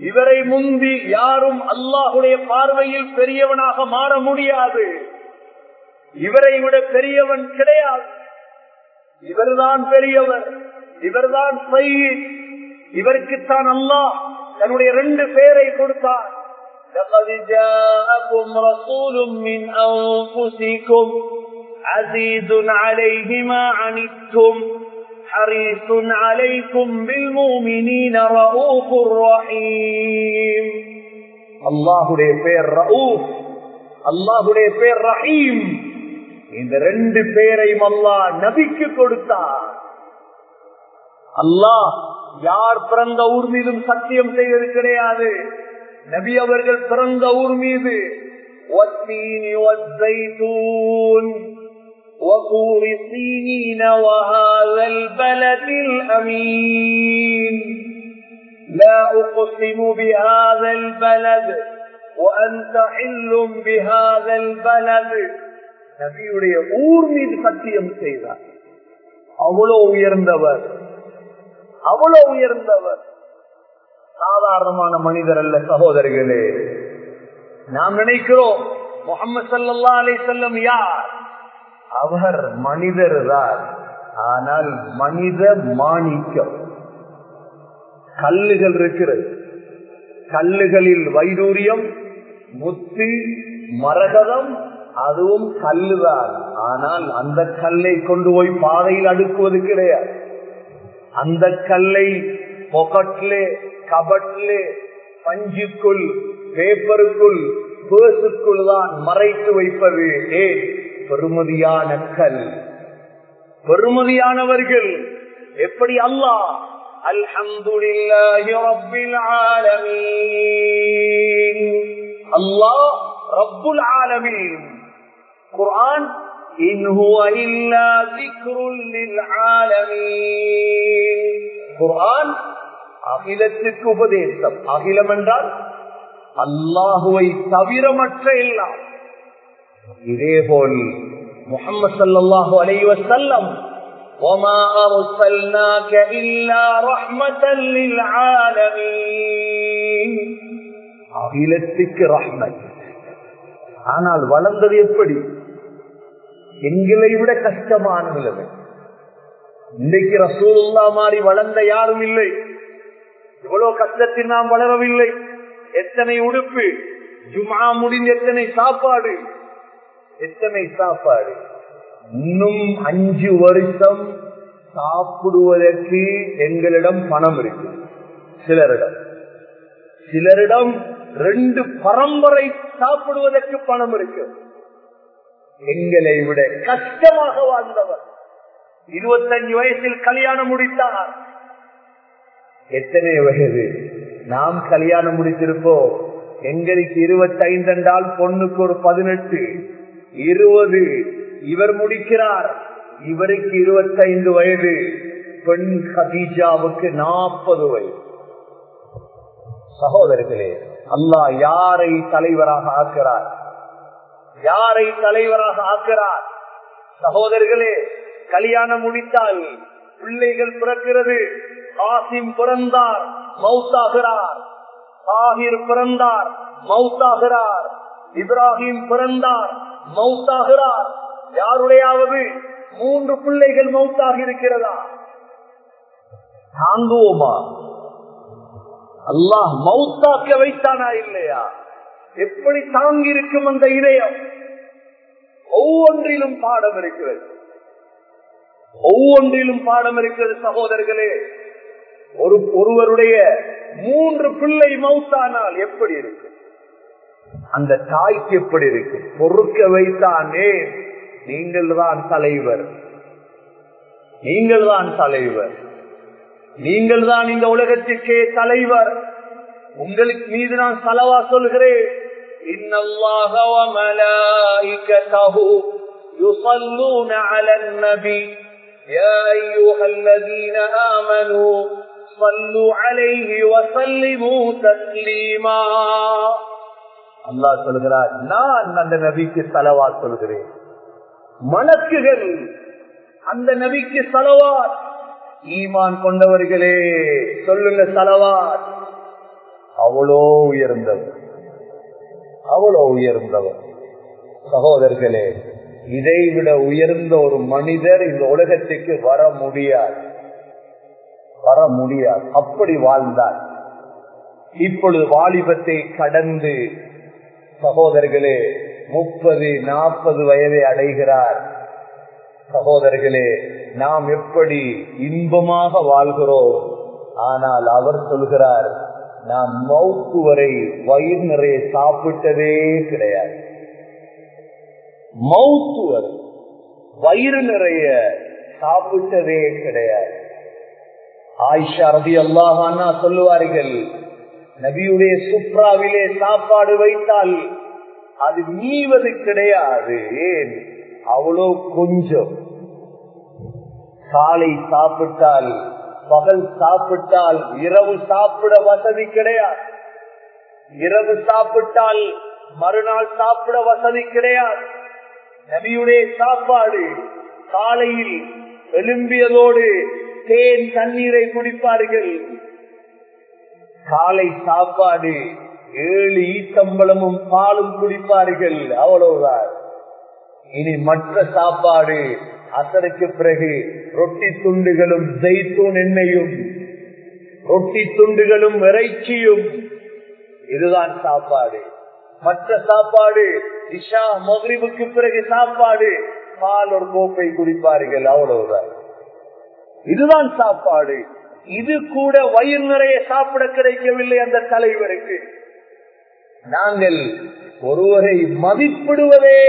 இவரை முந்தி யாரும் அல்லாஹுடைய பார்வையில் பெரியவனாக மாற முடியாது இவரை விட பெரியவன் கிடையாது இவர்தான் பெரியவர் இவர்தான் சையீத் இவருக்குத்தான் அல்லாஹ் தன்னுடைய ரெண்டு பேரை கொடுத்தார் لقد جاءكم رسول من أنفسكم عزيز عليه ما عنتم حريص عليكم بالمؤمنين رؤوف رحيم அல்லாஹுடைய பேர் ரவுப் அல்லாஹுடைய பேர் ரஹீம் இந்த ரெண்டு பேரையும் அல்லாஹ் நபிக்கு கொடுத்தார் அல்லாஹ் யார் பிறந்த ஊர் மீதும் சத்தியம் செய்வது கிடையாது நபி அவர்கள் பிறந்த ஊர் மீது والتين والزيتون وطور سينين وهذا البلد الأمين لا أقسم بهذا البلد وأنت حل بهذا البلد நபியுடைய ஊர் மீது சத்தியம் செய்தார் அவ்வளோ உயர்ந்தவர் அவ்வளோ உயர்ந்தவர் சாதாரணமான மனிதர் அல்ல சகோதரர்களே நாம் நினைக்கிறோம் முகமது சல்லா அலி செல்லம் யார் அவர் மனிதர் தான். ஆனால் மனித மாணிக்கம். கல்லுகள் இருக்கிறது. கல்லுகளில் வைடூரியம் முத்து மரகதம் அதுவும் கல்லுதான் ஆனால் அந்த கல்லை கொண்டு போய் பாதையில் அடுக்குவது கிடையாது. அந்த கல்லை பொக்கட்லே கபட்லே பஞ்சுக்குள் பேப்பருக்குள் பேசுக்குள் தான் மறைத்து வைப்பது ஏன்? பெருமதியான கல் பெருமதியானவர்கள். எப்படி அல்லாஹ்? அல்லாஹ் ரப்புல் ஆலமீன். குர்ஆன் குர்ஆன் அகிலத்துக்கு உபதேசம். அகிலம் என்றால் அல்லாஹுவை தவிர மற்ற எல்லாம். இதேபோல் முகமது சல்லாஹு அலை வசல்லம் وما أرسلناك إلا رحمة للعالمين அகிலத்துக்கு ரஹ்மத் ஆனால் வளர்ந்தது எப்படி எங்களை விட கஷ்டமான நிலைமை இன்றைக்கு ரசூல்லா மாதிரி வளர்ந்த யாரும் இல்லை இவ்வளவு கஷ்டத்தில் நாம் வளரவில்லை எத்தனை உடுப்பு ஜுமா முடிந்து எத்தனை சாப்பாடு எத்தனை சாப்பாடு? இன்னும் அஞ்சு வருஷம் சாப்பிடுவதற்கு எங்களிடம் பணம் இருக்கு சிலரிடம். சிலரிடம் ரெண்டு பரம்பரை சாப்பிடுவதற்கு பணம் இருக்கு. எங்களை விட கஷ்டமாக வாழ்ந்தவர். இருபத்தஞ்சு வயசில் கல்யாணம் முடித்தார். எத்தனை வயது? நாம் கல்யாணம் முடித்திருப்போம். எங்களுக்கு இருபத்தைந்து என்றால் பொண்ணுக்கு ஒரு பதினெட்டு. இருபது. இவர் முடிக்கிறார். இவருக்கு இருபத்தி ஐந்து வயது. பெண் ஹதீஜாவுக்கு நாற்பது வயது. சகோதரர்களே அல்லாஹ் யாரை தலைவராக ஆக்கிறார்? யாரை தலைவராக ஆக்கிறார்? சகோதரர்களே கல்யாணம் முடித்தால் பிள்ளைகள் பிறக்கிறது. ஆசிம் பிறந்தார் மௌத்தாகிறார் ஆகிர் பிறந்தார் மௌத்தாகிறார் இப்ராஹிம் பிறந்தார் மவுத்தாகிறார் யாருடையாவது மூன்று பிள்ளைகள் மௌத்தாக இருக்கிறதா? தாங்குவோமா? அல்லாஹ் மவுத்தாக்க வைத்தானா இல்லையா? எப்படி தாங்கி இருக்கும் அந்த இதயம்? ஒவ்வொன்றிலும் பாடம் இருக்கிறது. ஒவ்வொன்றிலும் பாடம் இருக்கிறது சகோதரர்களே. ஒரு ஒருவருடைய மூன்று பிள்ளை மௌத்தானால் எப்படி இருக்கும் அந்த தாய்க்கு எப்படி இருக்கு பொறுக்க வைத்தானே நீங்கள் தான் தலைவர் நீங்கள் தான் தலைவர் நீங்கள் தான் இந்த உலகத்திற்கே தலைவர் உங்களுக்கு மீது நான் செலவா சொல்கிறேன் يصلون على النبي يا أيها الذين آمنوا صلوا عليه وسلموا تسليما அல்லா சொல்கிறார் நான் அந்த நபிக்கு செலவா சொல்கிறேன். மலக்குகள் அந்த நபிக்கு செலவார் ஈமான் கொண்டவர்களே சொல்லுங்க செலவார் அவ்வளோ உயர்ந்தவர். அவ்வளோ உயர்ந்தவர். சகோதரர்களே இதை விட உயர்ந்த ஒரு மனிதர் இந்த உலகத்துக்கு வர முடியாது. வர முடியாது. அப்படி வாழ்ந்தார். இப்பொழுது வாலிபத்தை கடந்து சகோதரர்களே முப்பது நாற்பது வயதை அடைகிறார். சகோதரர்களே நாம் எப்படி இன்பமாக வாழ்கிறோம்? ஆனால் அவர் சொல்கிறார் நான் மௌத்து வரை வயிறு நிறைய சாப்பிட்டதே கிடையாது. மௌத்து வரை வயிறு நிறைய சாப்பிட்டதே கிடையாது. ஆயிஷா ரதி அல்லாஹான்னா சொல்லுவார்கள் நபியுடைய சுப்ராவிலே சாப்பாடு வைத்தால் அது நீவது கிடையாது. அவ்வளோ கொஞ்சம். காலை சாப்பிட்டால் பகல் சாப்பிட்டால் இரவு சாப்பிட வசதி கிடையாது. இரவு சாப்பிட்டால் மறுநாள் சாப்பிட வசதி கிடையாது. நபியுடைய சாப்பாடு காலையில் எழும்பியதோடு தேன் தண்ணீரை குடிப்பார்கள். காலை சாப்பாடு ஏழு ஈத்தம்பளமும் பாலும் குடிப்பார்கள். அவ்வளவுதான். இனி மற்ற சாப்பாடு அசருக்கு பிறகு ரொட்டி துண்டுகளும் ஜெய்தூன் எண்ணெயும் ரொட்டி துண்டுகளும் இறைச்சியும். இதுதான் சாப்பாடு. மற்ற சாப்பாடு இஷா மகிழ்வுக்கு பிறகு சாப்பாடு பால் ஒரு கோப்பை குடிப்பார்கள். அவ்வளவுதான். இதுதான் சாப்பாடு. இது கூட வயிறு நிறைய சாப்பிட கிடைக்கவில்லை அந்த தலைவருக்கு. நாங்கள் ஒருவரை மதிப்பிடுவதே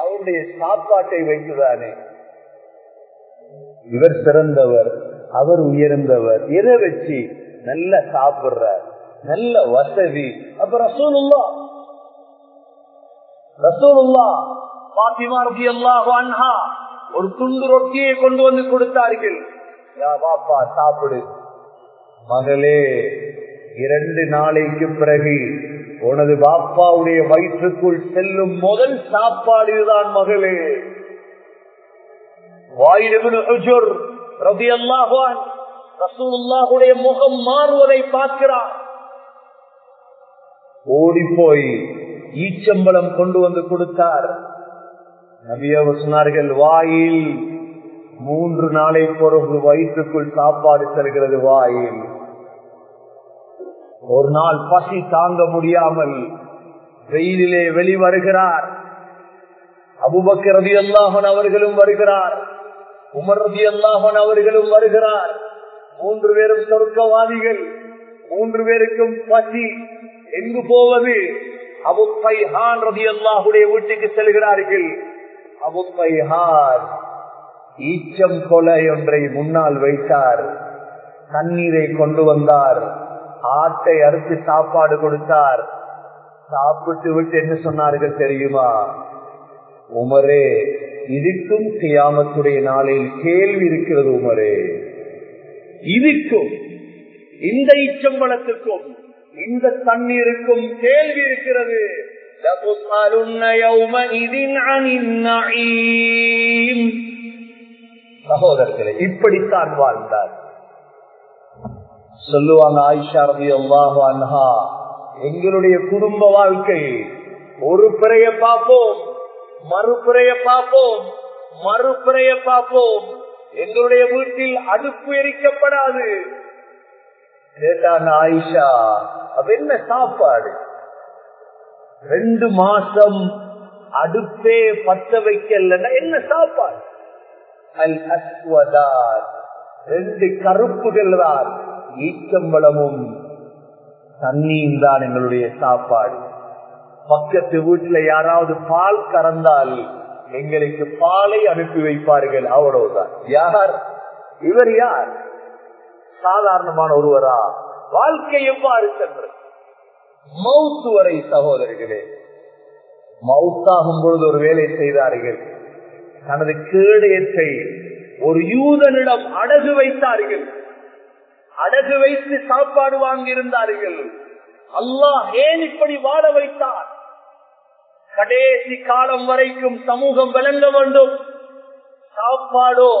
அவருடைய சாப்பாட்டை வைத்துதானே. இவர் சிறந்தவர் அவர் உயர்ந்தவர் எதை வச்சு நல்ல சாப்பிடுறார் நல்ல வசதி. அப்ப ரசூலுல்லா ரசூலுல்லா பாத்திமா ரபி அல்லாஹ் ஒரு துண்டு ரொட்டியை கொண்டு வந்து கொடுத்தார்கள். யா பாப்பா சாப்பிடு. மகளே இரண்டு நாளைக்கு பிறகு உனது பாப்பாவுடைய வயிற்றுக்குள் செல்லும் முதல் சாப்பாடு இதுதான் மகளே. ரசூலுல்லாஹுடைய முகம் மாறுவதை பார்க்கிறார். ஓடி போய் ஈச்சம்பளம் கொண்டு வந்து கொடுத்தார். நபியவர் சொன்னார்கள் வாயில் மூன்று நாளை பொறுப்பு வயிற்றுக்குள் சாப்பாடு செல்கிறது வாயில். ஒரு நாள் பசி தாங்க முடியாமல் வெயிலிலே வெளிவருகிறார். அபுபக்கர் ரதி அல்லாஹன் அவர்களும் வருகிறார். உமர் ரதி அல்லாஹன் அவர்களும் வருகிறார். மூன்று பேரும் சொர்க்கவாதிகள். மூன்று பேருக்கும் பசி எங்கு போவது? அபுப்பைஹான் ரதி அல்லாஹுடைய வீட்டுக்கு செல்கிறார்கள். அபுப்பைஹான் ஈச்சம் கொலை ஒன்றை முன்னால் வைத்தார். தண்ணீரை கொண்டு வந்தார். ஆட்டை அறுத்து சாப்பாடு கொடுத்தார். சாப்பிட்டு விட்டு என்ன சொன்னார்கள் தெரியுமா? உமரே இதுக்கும் கியாமத்துடைய நாளில் கேள்வி இருக்கிறது உமரே. இதுக்கும் இந்த இச்சம்பளத்துக்கும் இந்த தண்ணீருக்கும் கேள்வி இருக்கிறது. சகோதரர்களே இப்படித்தான் வாழ்ந்தார். சொல்லுவாங்க ஆயிஷா ரவி அல்லாஹா எங்களுடைய குடும்ப வாழ்க்கை ஒரு பிறைய பார்ப்போம் மறுபிறைய பார்ப்போம் மறுபிறைய பார்ப்போம். எங்களுடைய வீட்டில் அடுப்பு எரிக்கப்படாது. ஆயிஷா அப்ப என்ன சாப்பாடு? ரெண்டு மாசம் அடுப்பே பத்த வைக்கலன்னா என்ன சாப்பாடு? அல் அஸ்வதார் ரெண்டு கருப்புகள் தான் ஈச்சம்பளமும் தண்ணியும் தான் எங்களுடைய சாப்பாடு. பக்கத்து வீட்டுல யாராவது பால் கறந்தால் எங்களுக்கு பாலை அனுப்பி வைப்பார்கள். அவ்வளவுதான். யார்? இவர் யார்? சாதாரணமான ஒருவரா? வாழ்க்கை எவ்வாறு சென்றது? மவுத்து வரை சகோதரர்களே மவுத்தாகும் பொழுது ஒரு வேலை செய்தார்கள். தனது கேடயத்தை ஒரு யூதனிடம் அடகு வைத்தார்கள். அடகு வைத்து சாப்பாடு வாங்கியிருந்தார்கள். அல்லாஹ் ஏன் இப்படி வாழ வைத்தார்? கடைசி காலம் வரைக்கும் சமூகம் விளங்க வேண்டும். சாப்பாடோ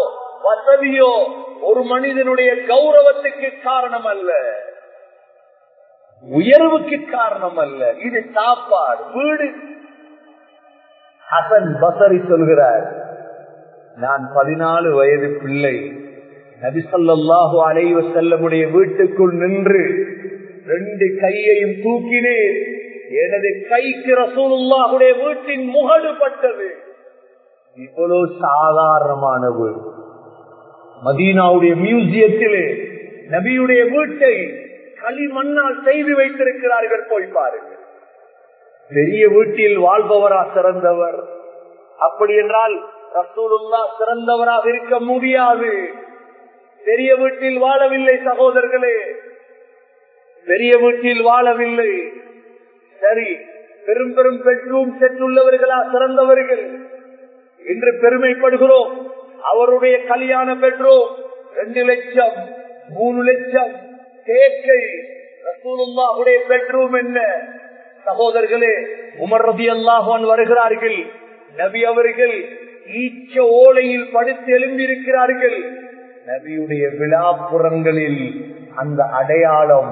வசதியோ ஒரு மனிதனுடைய கௌரவத்துக்கு காரணம் அல்ல உயர்வுக்கு காரணம் அல்ல இது சாப்பாடு வீடு. ஹசன் பசரி சொல்கிறார் நான் பதினாலு வயது பிள்ளை. நபிசல்லாஹு அலைவ செல்லமுடைய வீட்டுக்குள் நின்று ரெண்டு கையையும் தூக்கினேன். எனது கைக்கு ரசூலுல்லாஹுடைய வீட்டின் முகடு பட்டது. இவ்வளவு சாதாரணமான வீடு. மதீனாவுடைய மியூசியத்திலே நபியுடைய வீட்டை களிமண்ணால் செய்து வைத்திருக்கிறார்கள் போய் பாருங்கள். பெரிய வீட்டில் வாழ்பவரா சிறந்தவர். அப்படி என்றால் ரசூலுல்லா சிறந்தவராக இருக்க முடியாது. பெரிய வீட்டில் வாழவில்லை சகோதரர்களே. பெரிய வீட்டில் வாழவில்லை. சரி பெரும் பெரும் பெட்ரூம் செட்டுள்ளவர்களா சிறந்தவர்கள்? என்று பெருமைப்படுகிறோம். அவருடைய கல்யாண பெட்ரூம் ரெண்டு லட்சம் மூணு லட்சம் கேக்கை ரசூலுல்லாவுடைய பெட்ரூம் என்ன? சகோதரர்களே உமர் ரபி அல்லாஹான் வருகிறார்கள். நபி அவர்கள் ஈச்ச ஓலையில் படுத்து எழும்பியிருக்கிறார்கள் நபியுடைய விழாப்புறங்களில் அந்த அடையாளம்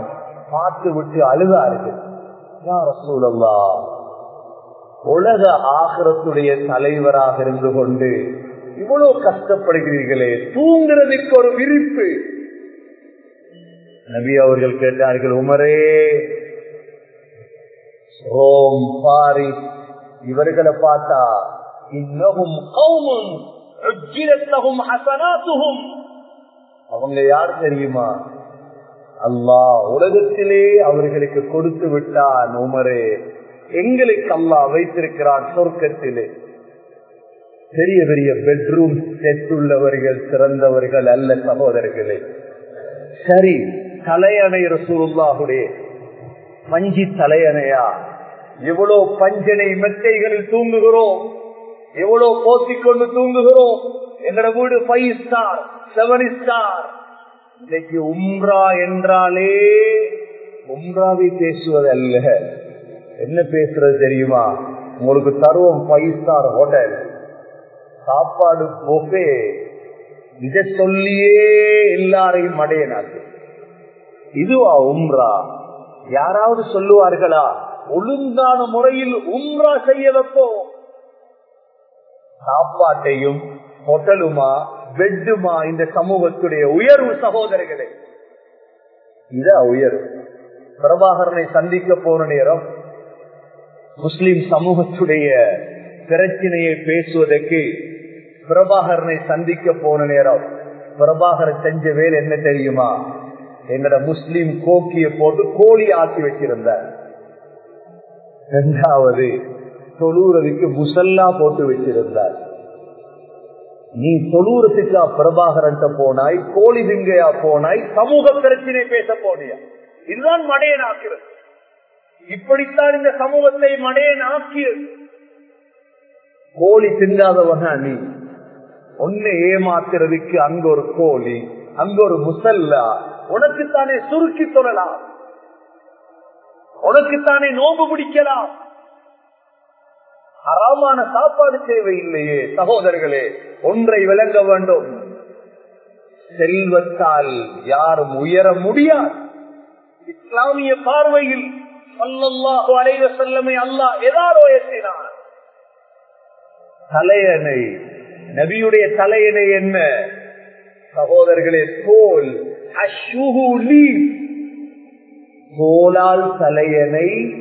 பார்த்து விட்டு அழுதார்கள் உலக ஆகரத்துடைய தலைவராக இருந்து கொண்டு இவ்வளவு கஷ்டப்படுகிறீர்களே தூங்குறதுக்கு ஒரு விரிப்பு. நபி அவர்கள் கேட்டார்கள் உமரே ரோம் பாரிஸ் இவர்களை பார்த்தா இன்னகும் கௌமும் ஹசனாத்துகும் அவங்க யார் தெரியுமா? அல்லாஹ் உலகத்திலே அவர்களுக்கு கொடுத்து விட்டான் உமரே. எங்களுக்கு அல்லாஹ் வைத்திருக்கிறான் சொர்க்கத்திலே. பெரிய பெரிய பெட்ரூம் செட் உள்ளவர்கள் சிறந்தவர்கள் அல்ல சகோதரர்களே. சரி தலையணை ரசூலுல்லாஹுடைய. பஞ்சி தலையணையா? எவ்வளவு பஞ்சனை மெத்தைகளில் தூங்குகிறோம். எவ்வளவு போத்திக் கொண்டு தூங்குகிறோம்? எங்கட வீடு ஃபைவ் ஸ்டார் செவன் ஸ்டார் இன்னைக்கு உம்ரா என்றாலே உம்ராவை பேசுவதல்ல. என்ன பேசுறது தெரியுமா? உங்களுக்கு தருவோம் ஃபைவ் ஸ்டார் ஹோட்டல் சாப்பாடு போகே இதை சொல்லியே எல்லாரையும் அடையனாக்கு. இதுவா உம்ரா? யாராவது சொல்லுவார்களா? ஒழுங்கான முறையில் உம்ரா செய்ய வைப்போம். சாப்பாட்டையும் ஹோட்டலுமா பெட்டுமா இந்த சமூகத்துடைய உயர்வு சகோதரர்களே. இதா உயர்வு. பிரபாகரனை சந்திக்க போன நேரம் முஸ்லிம் சமூகத்துடைய பிரச்சனையை பேசுவதற்கு பிரபாகரனை சந்திக்க போன நேரம் பிரபாகரன் செஞ்ச வேலை என்ன தெரியுமா? எங்கட முஸ்லிம் கோக்கிய போட்டு கோழி ஆக்கி வச்சிருந்தார். இரண்டாவது தொழுறதுக்கு முசல்லா போட்டு வச்சிருந்தார் நீ தொழுறதுக்கா பிரபாகரன் போனாய் கோழி திங்கையா போனாய் சமூக பிரச்சனை பேச போனியா? இதுதான் மடையன் ஆக்கிறது இப்படித்தான் இந்த சமூகத்தை மடையன் ஆக்கியது. கோழி திங்காதவனா நீ? ஒன்னு ஏமாத்துறதுக்கு அங்க ஒரு கோழி அங்க ஒரு முசல்லா உனக்குத்தானே சுருக்கி தொழலாம். உனக்குத்தானே நோம்பு பிடிக்கலாம் அறாமான சாப்பாடு தேவை இல்லையே சகோதரர்களே. ஒன்றை விளங்க வேண்டும். செல்வத்தால் யாரும் உயர முடியாது. இஸ்லாமிய பார்வையில் அலைவ செல்லமை அல்லாஹ் எதாரோ ஏற்றினார் தலையணை. நபியுடைய தலையணை என்ன? சகோதரர்களே தோல். அஷுகுலி தோலால் தலையணை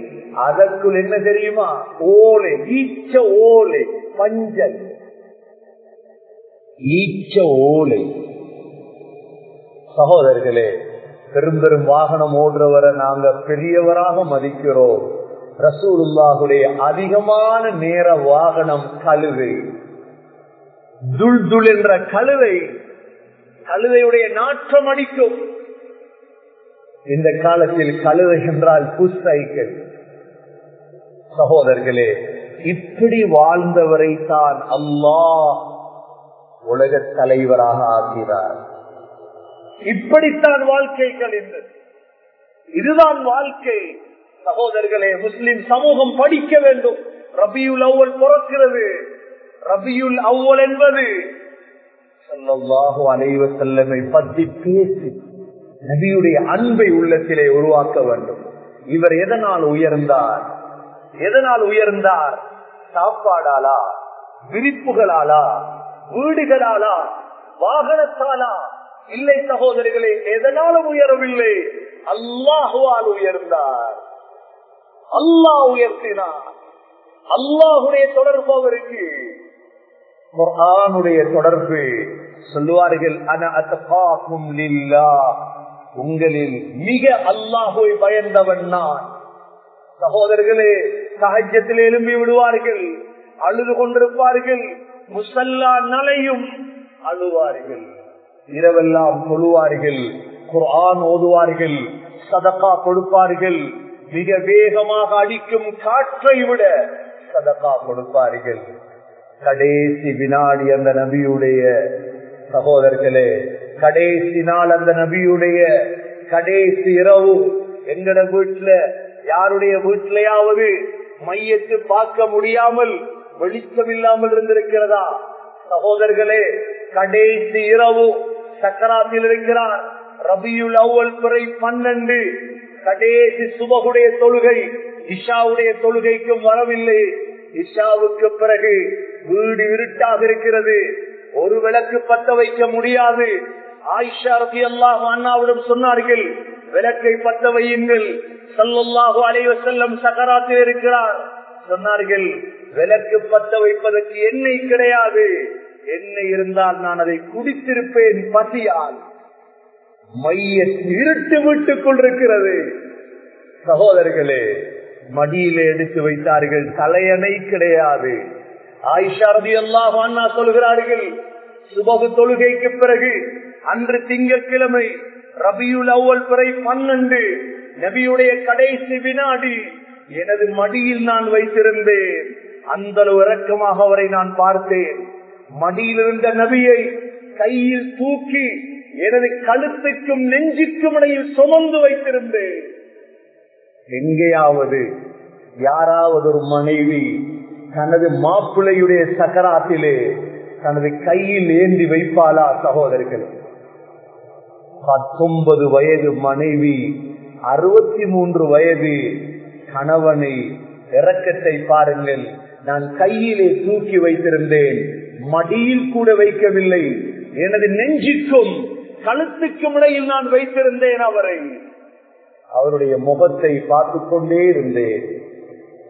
அதற்குள் என்ன தெரியுமா? ஓலை ஈச்ச ஓலை பஞ்சல் ஈச்ச ஓலை. சகோதரர்களே பெரும் பெரும் வாகனம் ஓடுறவரை நாங்க பெரியவராக மதிக்கிறோம். ரசூலுல்லாஹுடைய அதிகமான நேர வாகனம் கழுதை. துள் துள் என்ற கழுதை கழுதையுடைய நாற்றம் அடிக்கும். இந்த காலத்தில் கழுதை என்றால் புஷ் சைக்கிள் சகோதரர்களே இப்படி வாழ்ந்தவரை தான் அல்லாஹ் உலக தலைவராக ஆகிறார் இப்படித்தான் வாழ்க்கை கழிந்தது இதுதான் வாழ்க்கை. சகோதரர்களே முஸ்லிம் சமூகம் படிக்க வேண்டும். ரபியுல் அவ்வல் பிறக்கிறது. ரபியுல் அவ்வல் என்பது அலைவ செல்லமை பற்றி பேசி நபியுடைய அன்பை உள்ளத்திலே உருவாக்க வேண்டும். இவர் எதனால் உயர்ந்தார்? எதனால் உயர்ந்தார்? சாப்பாடாலா? விரிப்புகளாலா? வீடுகளாலா? வாகனத்தாலா? இல்லை சகோதரிகளே எதனாலும் உயரவில்லை. அல்லாஹுவால் உயர்ந்தார். அல்லாஹ் உயர்த்தினார். அல்லாஹுடைய தொடர்பு அவருக்கு. தொடர்பு. சொல்லுவார்கள் அன அத்தகாக்கும் லில்லா உங்களில் மிக அல்லாஹுவை பயந்தவன் நான். சகோதரர்களே சகஜத்தில் எழும்பி விடுவார்கள் அழுது கொண்டிருப்பார்கள் முசல்லா நலையும் அழுவார்கள். இரவெல்லாம் தொழுவார்கள் குர்ஆன் ஓதுவார்கள் சதக்கா கொடுப்பார்கள் மிக வேகமாக அடிக்கும் காற்றை விட சதக்கா கொடுப்பார்கள். கடைசி வினாடி அந்த நபியுடைய சகோதரர்களே கடைசி நாள் அந்த நபியுடைய கடைசி இரவு எங்கட வீட்டுல யாருடைய வீட்டிலேயாவது மையத்து பார்க்க முடியாமல் வெளிச்சம் இல்லாமல் இருந்திருக்கிறதா? சகோதரர்களே கடைசி இரவு சக்கராத்தில் இருக்கிறார். ரபியுல் அவ்வல் துறை பன்னெண்டு. கடைசி சுபகுடைய தொழுகை இஷாவுடைய தொழுகைக்கும் வரவில்லை. இஷாவுக்கு பிறகு வீடு இருட்டாக இருக்கிறது. ஒரு விளக்கு பத்த வைக்க முடியாது. ஆயிஷா ரபி அல்லாஹ் அண்ணாவிடம் சொன்னார்கள் விளக்கை பத்த வையுங்கள் சல்லாஹூ அலைவ செல்லம் சகராத்தில் இருக்கிறார். சொன்னார்கள் விளக்கு பத்த வைப்பதற்கு எண்ணெய் கிடையாது. எண்ணெய் இருந்தால் நான் அதை குடித்திருப்பேன் பசியால். மைய இருட்டு வீட்டுக்குள் இருக்கிறது சகோதரர்களே மடியில எடுத்து வைத்தார்கள் தலையணை கிடையாது. ஆயிஷாரதி எல்லாம் அண்ணா சொல்கிறார்கள் சுபகு தொழுகைக்கு பிறகு அன்று திங்கட்கிழமை ரபியுல் அவ்வல் பிறை பன்னெண்டு நபியுடைய கடைசி வினாடி எனது மடியில் நான் வைத்திருந்தேன். அந்த இறக்கமாக அவரை நான் பார்த்தேன். மடியில் இருந்த நபியை கையில் தூக்கி எனது கழுத்துக்கும் நெஞ்சுக்கும் இடையில் சுமந்து வைத்திருந்தேன். எங்கேயாவது யாராவது ஒரு மனைவி தனது மாப்பிள்ளையுடைய சக்கராத்திலே தனது கையில் ஏந்தி வைப்பாளா சகோதரர்கள் பத்தொன்பது வயது மனைவி அறுபத்தி மூன்று வயது கணவனை இறக்கத்தை பாருங்கள். நான் கையிலே தூக்கி வைத்திருந்தேன். மடியில் கூட வைக்கவில்லை. எனது நெஞ்சுக்கும் கழுத்துக்கும் இடையில் நான் வைத்திருந்தேன் அவரை. அவருடைய முகத்தை பார்த்து கொண்டே இருந்தேன்.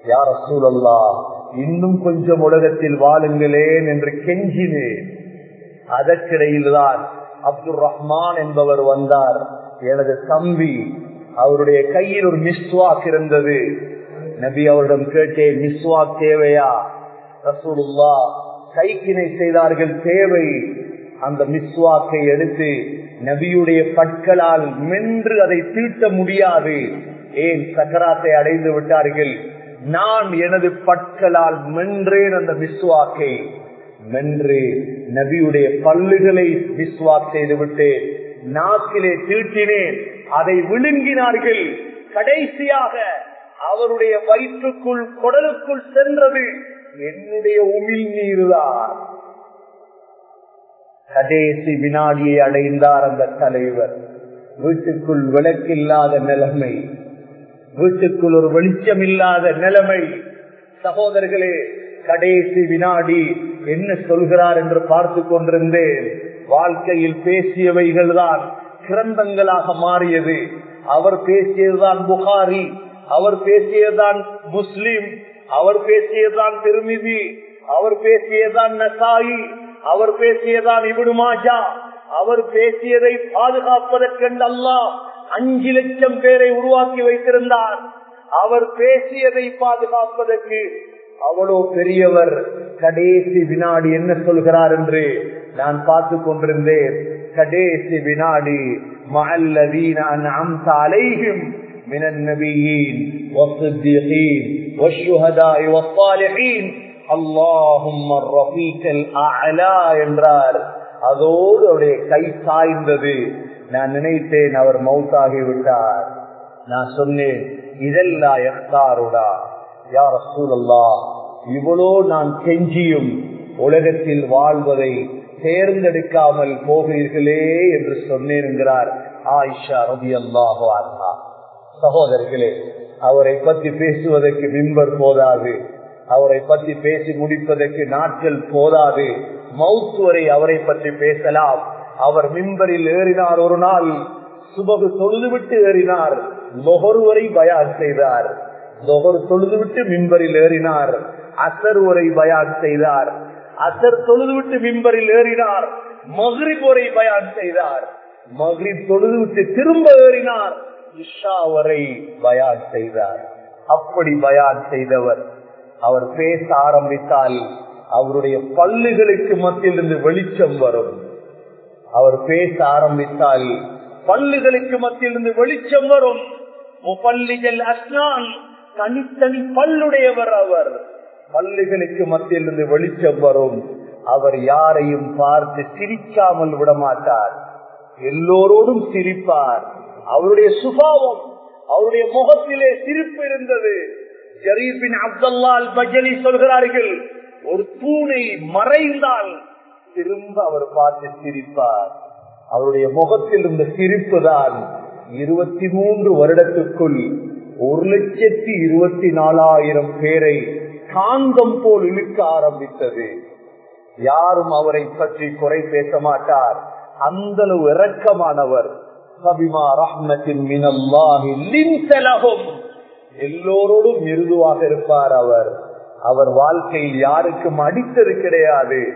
யார சூழல்லா இன்னும் கொஞ்சம் உலகத்தில் வாழுங்களேன் என்று கெஞ்சினேன். அதற்கிடையில்தான் அப்துல் ரஹ்மான் என்பவர் வந்தார். எனது தம்பி அவருடைய கையில் ஒரு மிஸ்வாக் இருந்தது. நபி அவரிடம் கேட்டேன் மிஸ்வாக் தேவையா? ரசூலுல்லா கைக்கினை செய்தார்கள் தேவை. அந்த மிஸ்வாக்கை எடுத்து நபியுடைய பற்களால் மென்று அதை தீட்ட முடியாது. ஏன்? சக்கராத்தை அடைந்து விட்டார்கள். நான் எனது பற்களால் மென்றேன் அந்த மிஸ்வாக்கை. மென்று நபியுடைய பல்லுகளை விஸ்வாக் செய்துவிட்டு நாக்கிலே தீட்டினேன். அதை விழுங்கினார்கள். கடைசியாக அவருடைய வயிற்றுக்குள் குடலுக்குள் சென்றது. என்னுடைய உமிழ் நீர்தான். கடைசி வினாடியை அடைந்தார் அந்த தலைவர். வீட்டுக்குள் விளக்கில்லாத நிலைமை. வீட்டுக்குள் ஒரு வெளிச்சம் இல்லாத நிலைமை. சகோதரர்களே கடைசி வினாடி என்ன சொல்கிறார் என்று பார்த்து கொண்டிருந்தேன். வாழ்க்கையில் பேசியவைகள் தான் கிரந்தங்களாக மாறியது. அவர் பேசியதுதான் புகாரி அவர் பேசியதுதான் முஸ்லிம் அவர் பேசியதுதான் திருமிதி அவர் பேசியதுதான் நசாயி அவர் பேசியதான் இபுடுமாஜா அவர் பேசியதை பாதுகாப்பதற்கென்று அல்லா அஞ்சு லட்சம் பேரை உருவாக்கி வைத்திருந்தார். அவர் பேசியதை பாதுகாப்பதற்கு அவ்வளோ பெரியவர் கடைசி வினாடி என்ன சொல்கிறார் என்று நான் பார்த்து கொண்டிருந்தேன் கடைசி வினாடி மல்லதீன அன்அம்த அலைஹிம் من النبيين والصديقين والشهداء والصالحين اللهم الرفيق الأعلى என்றார் அதோடு அவருடைய கை சாய்ந்தது நான் நினைத்தேன் அவர் மௌத்தாகி விட்டார் நான் சொன்னேன் இதெல்லாம் எஃப்தாருடா யார் சூழல்லா இவ்வளோ நான் செஞ்சியும் உலகத்தில் வாழ்வதை தேர்ந்தெடுக்காமல் போகிறீர்களே என்று சொன்னேன் என்கிறார் ஆயிஷா ரபி அல்லாஹோ அண்ணா சகோதரர்களே அவரை பற்றி பேசுவதற்கு மின்பர் போதாது. அவரை பற்றி பேசி முடிப்பதற்கு நாட்கள் போதாது. மவுத் வரை அவரை பற்றி பேசலாம். அவர் மின்பரில் ஏறினார் ஒரு நாள் சுபகு தொழுதுவிட்டு ஏறினார். நுகர்வரை பயார் பயான் செய்தார். தொழுது விட்டு மிம்பரில் ஏறினார். அசர் உரை பயான் செய்தார். அசர் தொழுது விட்டு மிம்பரில் ஏறினார். மகிரி உரை பயான் செய்தார். மகளிர் தொழுது விட்டு திரும்ப ஏறினார். இஷா வரை பயான் செய்தார். அப்படி பயான் செய்தவர். அவர் பேச ஆரம்பித்தால் அவருடைய பல்லுகளுக்கு மத்தியிலிருந்து வெளிச்சம் வரும். அவர் பேச ஆரம்பித்தால் பல்லுகளுக்கு மத்தியிலிருந்து வெளிச்சம் வரும். முப்பல்லிகள் அஸ்னான் தனித்தனி பல்லுடையவர் அவர். பல்லுகளுக்கு மத்தியிலிருந்து வெளிச்சம் வரும் அவர் யாரையும் பார்த்து சிரிக்காமல் விடமாட்டார். எல்லோரோடும் சிரிப்பார். அவருடைய சுபாவம் அவருடைய முகத்திலே சிரிப்பு இருந்தது. ஜரீபின் அப்துல்லால் பஜலி சொல்கிறார்கள் ஒரு பூனை மறைந்தால் திரும்ப அவர் பார்த்து சிரிப்பார். அவருடைய முகத்தில் இருந்த சிரிப்பு தான் இருபத்தி மூன்று வருடத்துக்குள் ஒரு லட்சத்தி இருபத்தி நாலாயிரம் பேரை காந்தம் போல் இழுக்க ஆரம்பித்தது. யாரும் அவரை பற்றி குறை பேச மாட்டார். அந்த அளவு இரக்கமானவர். சபிமா ரஹ்மத்தின் எல்லோரோடும் மிருதுவாக இருப்பார் அவர். அவர் வாழ்க்கையில் யாருக்கும் அடித்தது கிடையாது.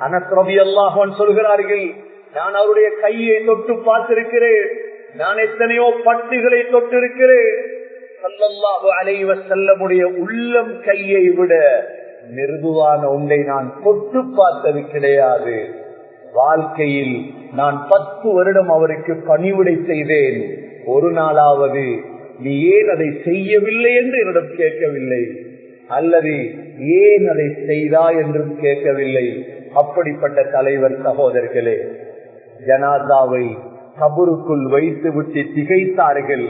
அனஸ்ரபி அல்லாஹன் சொல்கிறார்கள் நான் அவருடைய கையை தொட்டு பார்த்திருக்கிறேன். நான் எத்தனையோ பட்டுகளை தொட்டிருக்கிறேன். சல்லல்லாஹு அலைவ செல்லமுடைய உள்ளம் கையை விட மிருதுவான உன்னை நான் தொட்டு பார்த்தது கிடையாது. வாழ்க்கையில் நான் பத்து வருடம் அவருக்கு பணிவிடை செய்தேன். ஒரு நாளாவது நீ ஏன் அதை செய்யவில்லை என்று என்னிடம் கேட்கவில்லை. அல்லது ஏன் அதை செய்தா என்றும் கேட்கவில்லை. அப்படிப்பட்ட தலைவர் சகோதரர்களே ஜனாதாவை கபருக்குள் வைத்து விட்டு திகைத்தார்கள்.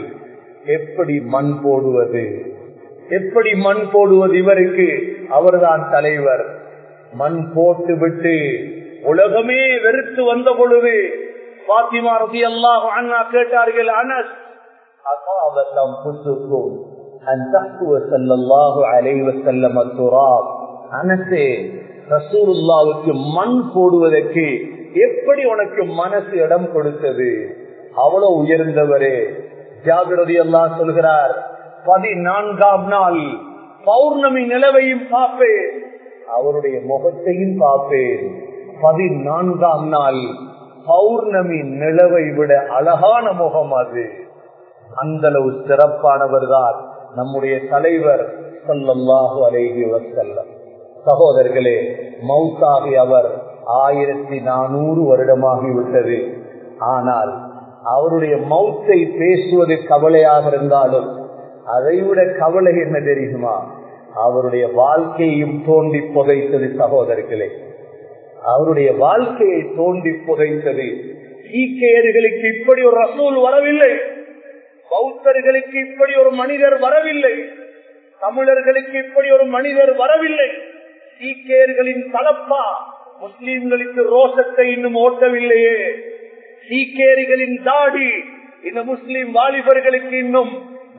எப்படி மண் போடுவது? எப்படி மண் போடுவது இவருக்கு? அவர்தான் தலைவர். மண் போட்டு விட்டு உலகமே வெறுத்து வந்த பொழுது பாத்திமா ரபி அல்லாஹ் அண்ணா கேட்டார்கள் அனஸ் அசாபத்தம் புசுக்கும் அனசே ரசூருல்லாவுக்கு மண் போடுவதற்கு எப்படி உனக்கு மனசு இடம் கொடுத்தது? அவ்வளவு உயர்ந்தவரே ஜாகிரதி அல்லா சொல்கிறார் பதினான்காம் நாள் பௌர்ணமி நிலவையும் பார்ப்பேன். அவருடைய முகத்தையும் பார்ப்பேன். பதினான்காம் நாள் பௌர்ணமி நிலவை விட அழகான முகம் அது. அந்த அளவு சிறப்பானவர் தான் நம்முடைய தலைவர் சொல்லல்லாஹு அலேஹி வசல்லம் சகோதரர்களே மவுத்தாகி அவர் ஆயிரத்தி நானூறு வருடமாகிவிட்டது. ஆனால் அவருடைய மௌத்தை பேசுவது கவலையாக இருந்தாலும் அதை விட கவலை என்ன தெரியுமா? அவருடைய வாழ்க்கையையும் தோண்டி புதைத்தது சகோதரர்களே அவருடைய வாழ்க்கையை தோண்டி புதைத்தது. ஈக்கையர்களுக்கு இப்படி ஒரு ரசூல் வரவில்லை. பௌத்தர்களுக்கு இப்படி ஒரு மனிதர் வரவில்லை. தமிழர்களுக்கு இப்படி ஒரு மனிதர் வரவில்லை. சீக்கியர்களின் தலப்பா முஸ்லீம்களுக்கு ரோஷத்தை இன்னும் ஓட்டவில்லையே. சீக்கேரிகளின் தாடி. இந்த முஸ்லிம் வாலிபர்களுக்கு இன்னும்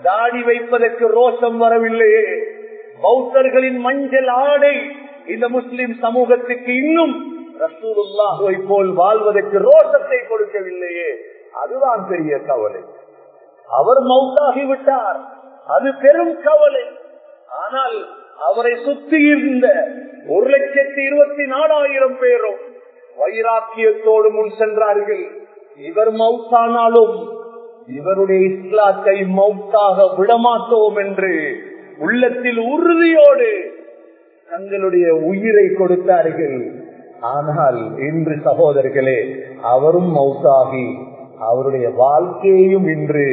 தாடி வைப்பதற்கு ரோஷம் வரவில்லையே பௌத்தர்களின் மஞ்சள் ஆடை இந்த முஸ்லிம் சமூகத்துக்கு இன்னும் ரசூலுல்லாஹுவை போல் வாழ்வதற்கு ரோஷத்தை கொடுக்கவில்லையே. அதுதான் பெரிய கவலை. அவர் மௌத்தாகி விட்டார் அது பெரும் கவலை. ஆனால் அவரை சுத்தி இருந்த ஒரு லட்சத்தி இருபத்தி நாலாயிரம் பேரும் வைராக்கியத்தோடு முன் சென்றார்கள். இவர் மவுத்தானாலும் இவருடைய இஸ்லாத்தை மௌத்தாக விடமாட்டோம் என்று உள்ளத்தில் உறுதியோடு தங்களுடைய உயிரை கொடுத்தார்கள். ஆனால் இன்று சகோதரர்களே அவரும் மவுத்தாகி அவருடைய வாழ்க்கையையும் இன்று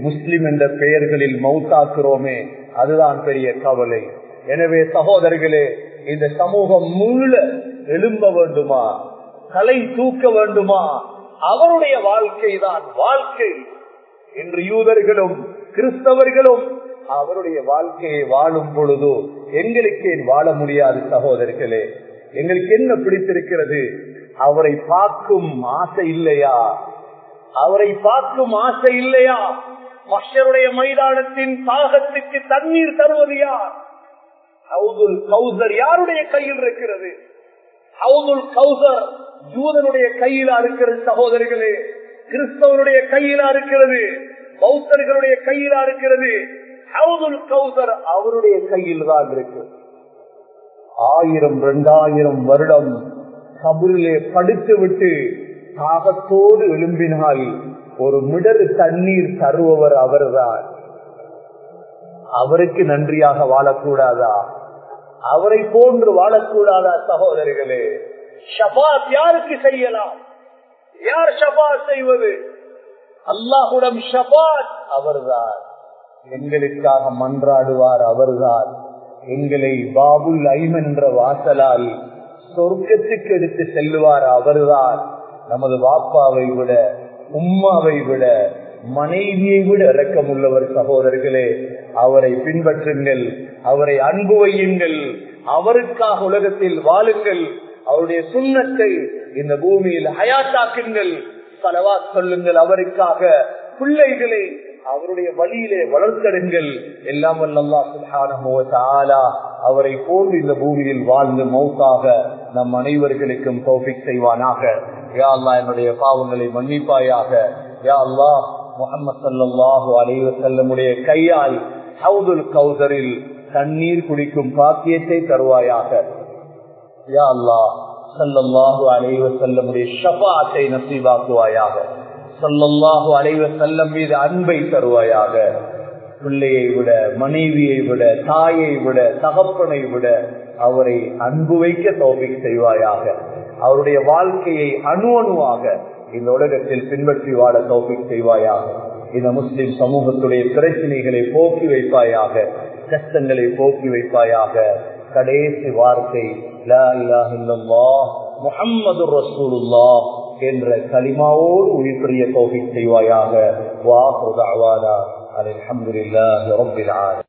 முஸ்லிம் என்ற பெயர்களில் மௌத்தாக்குறோமே அதுதான் பெரிய கவலை. எனவே சகோதரர்களே இந்த சமூகம் முழு எழும்ப வேண்டுமா? தலை தூக்க வேண்டுமா? அவருடைய வாழ்க்கை தான் வாழ்க்கை. என்று யூதர்களும் கிறிஸ்தவர்களும் அவருடைய வாழ்க்கையை வாழும் பொழுது எங்களுக்கு வாழ முடியாது சகோதரர்களே. எங்களுக்கு என்ன பிடித்திருக்கிறது? அவரை பார்க்கும் ஆசை இல்லையா? அவரை பார்க்கும் ஆசை இல்லையா? மக்களுடைய மைதானத்தின் தாகத்துக்கு தண்ணீர் தருவது யார்? ஹவுதுல் கௌசர் யாருடைய கையில் இருக்கிறது? ஹவுதுல் கௌசர் ஜூதனுடைய கையிலா இருக்கிறது சகோதரிகளே கிறிஸ்தவனுடைய கையிலா இருக்கிறது பௌத்தர்களுடைய கையிலா இருக்கிறது ஹவுதுல் கௌசர் அவருடைய கையில் தான் இருக்கு. ஆயிரம் இரண்டாயிரம் வருடம் கபரிலே படுத்து விட்டு தாகத்தோடு எழும்பினால் ஒரு மிடரு தண்ணீர் தருபவர் அவர்தான். அவருக்கு நன்றியாக வாழக்கூடாதா? அவரை போன்று வாழக்கூடாதா சகோதரிகளே? ஷபாத் யாருக்கு செய்யலாம்? யார் ஷபாத் செய்வது? அல்லாஹுடம் ஷபாத் அவர்தான். எங்களுக்காக மன்றாடுவார் அவர்தான். எங்களை பாபுல் ஐமன் என்ற வாசலால் சொர்க்கத்துக்கு எடுத்து செல்லுவார் அவர்தான். நமது வாப்பாவை விட உம்மாவை விட மனைவியை விட இறக்கம் உள்ளவர் சகோதரர்களே அவரை பின்பற்றுங்கள் அவரை அன்பு வையுங்கள் அவருக்காக உலகத்தில் வாழுங்கள். அவருடைய சுண்ணத்தை இந்த பூமியில் ஹயாத்தாக்குங்கள். பலவா சொல்லுங்கள் அவருக்காக. பிள்ளைகளை அவருடைய வழியிலே வளர்த்தடுங்கள். எல்லாம் வல்லா அவரை போன்று இந்த பூமியில் வாழ்ந்து மௌத்தாக நம் அனைவர்களுக்கும் தோபிக் செய்வானாக. யா அல்லா என்னுடைய பாவங்களை மன்னிப்பாயாக. யா அல்லா முகமது சல்லாஹூ அலைவ செல்லமுடைய கையால் ஹவுதுல் கௌசரில் தண்ணீர் குடிக்கும் பாக்கியத்தை தருவாயாக. யா அல்லா சல்லல்லாஹு அலைவ செல்லமுடைய ஷபாத்தை நசீவாக்குவாயாக சல்லல்லாஹு அலைவ செல்லம் மீது அன்பை தருவாயாக. பிள்ளையை விட மனைவியை விட தாயை விட தகப்பனை விட அவரை அன்பு வைக்க தோப்பிக் செய்வாயாக. அவருடைய வாழ்க்கையை அணு அணுவாக இந்த உலகத்தில் பின்பற்றி வாழ தோப்பிக் செய்வாயாக. இந்த முஸ்லிம் சமூகத்துடைய பிரச்சனைகளை போக்கி வைப்பாயாக கஷ்டங்களை போக்கி வைப்பாயாக. கடைசி வார்த்தை முகம்மது ரசூலுல்லா என்ற களிமாவோடு உயிர் பெரிய தோகை செய்வாயாக வா அலமதுல்லா ரபில்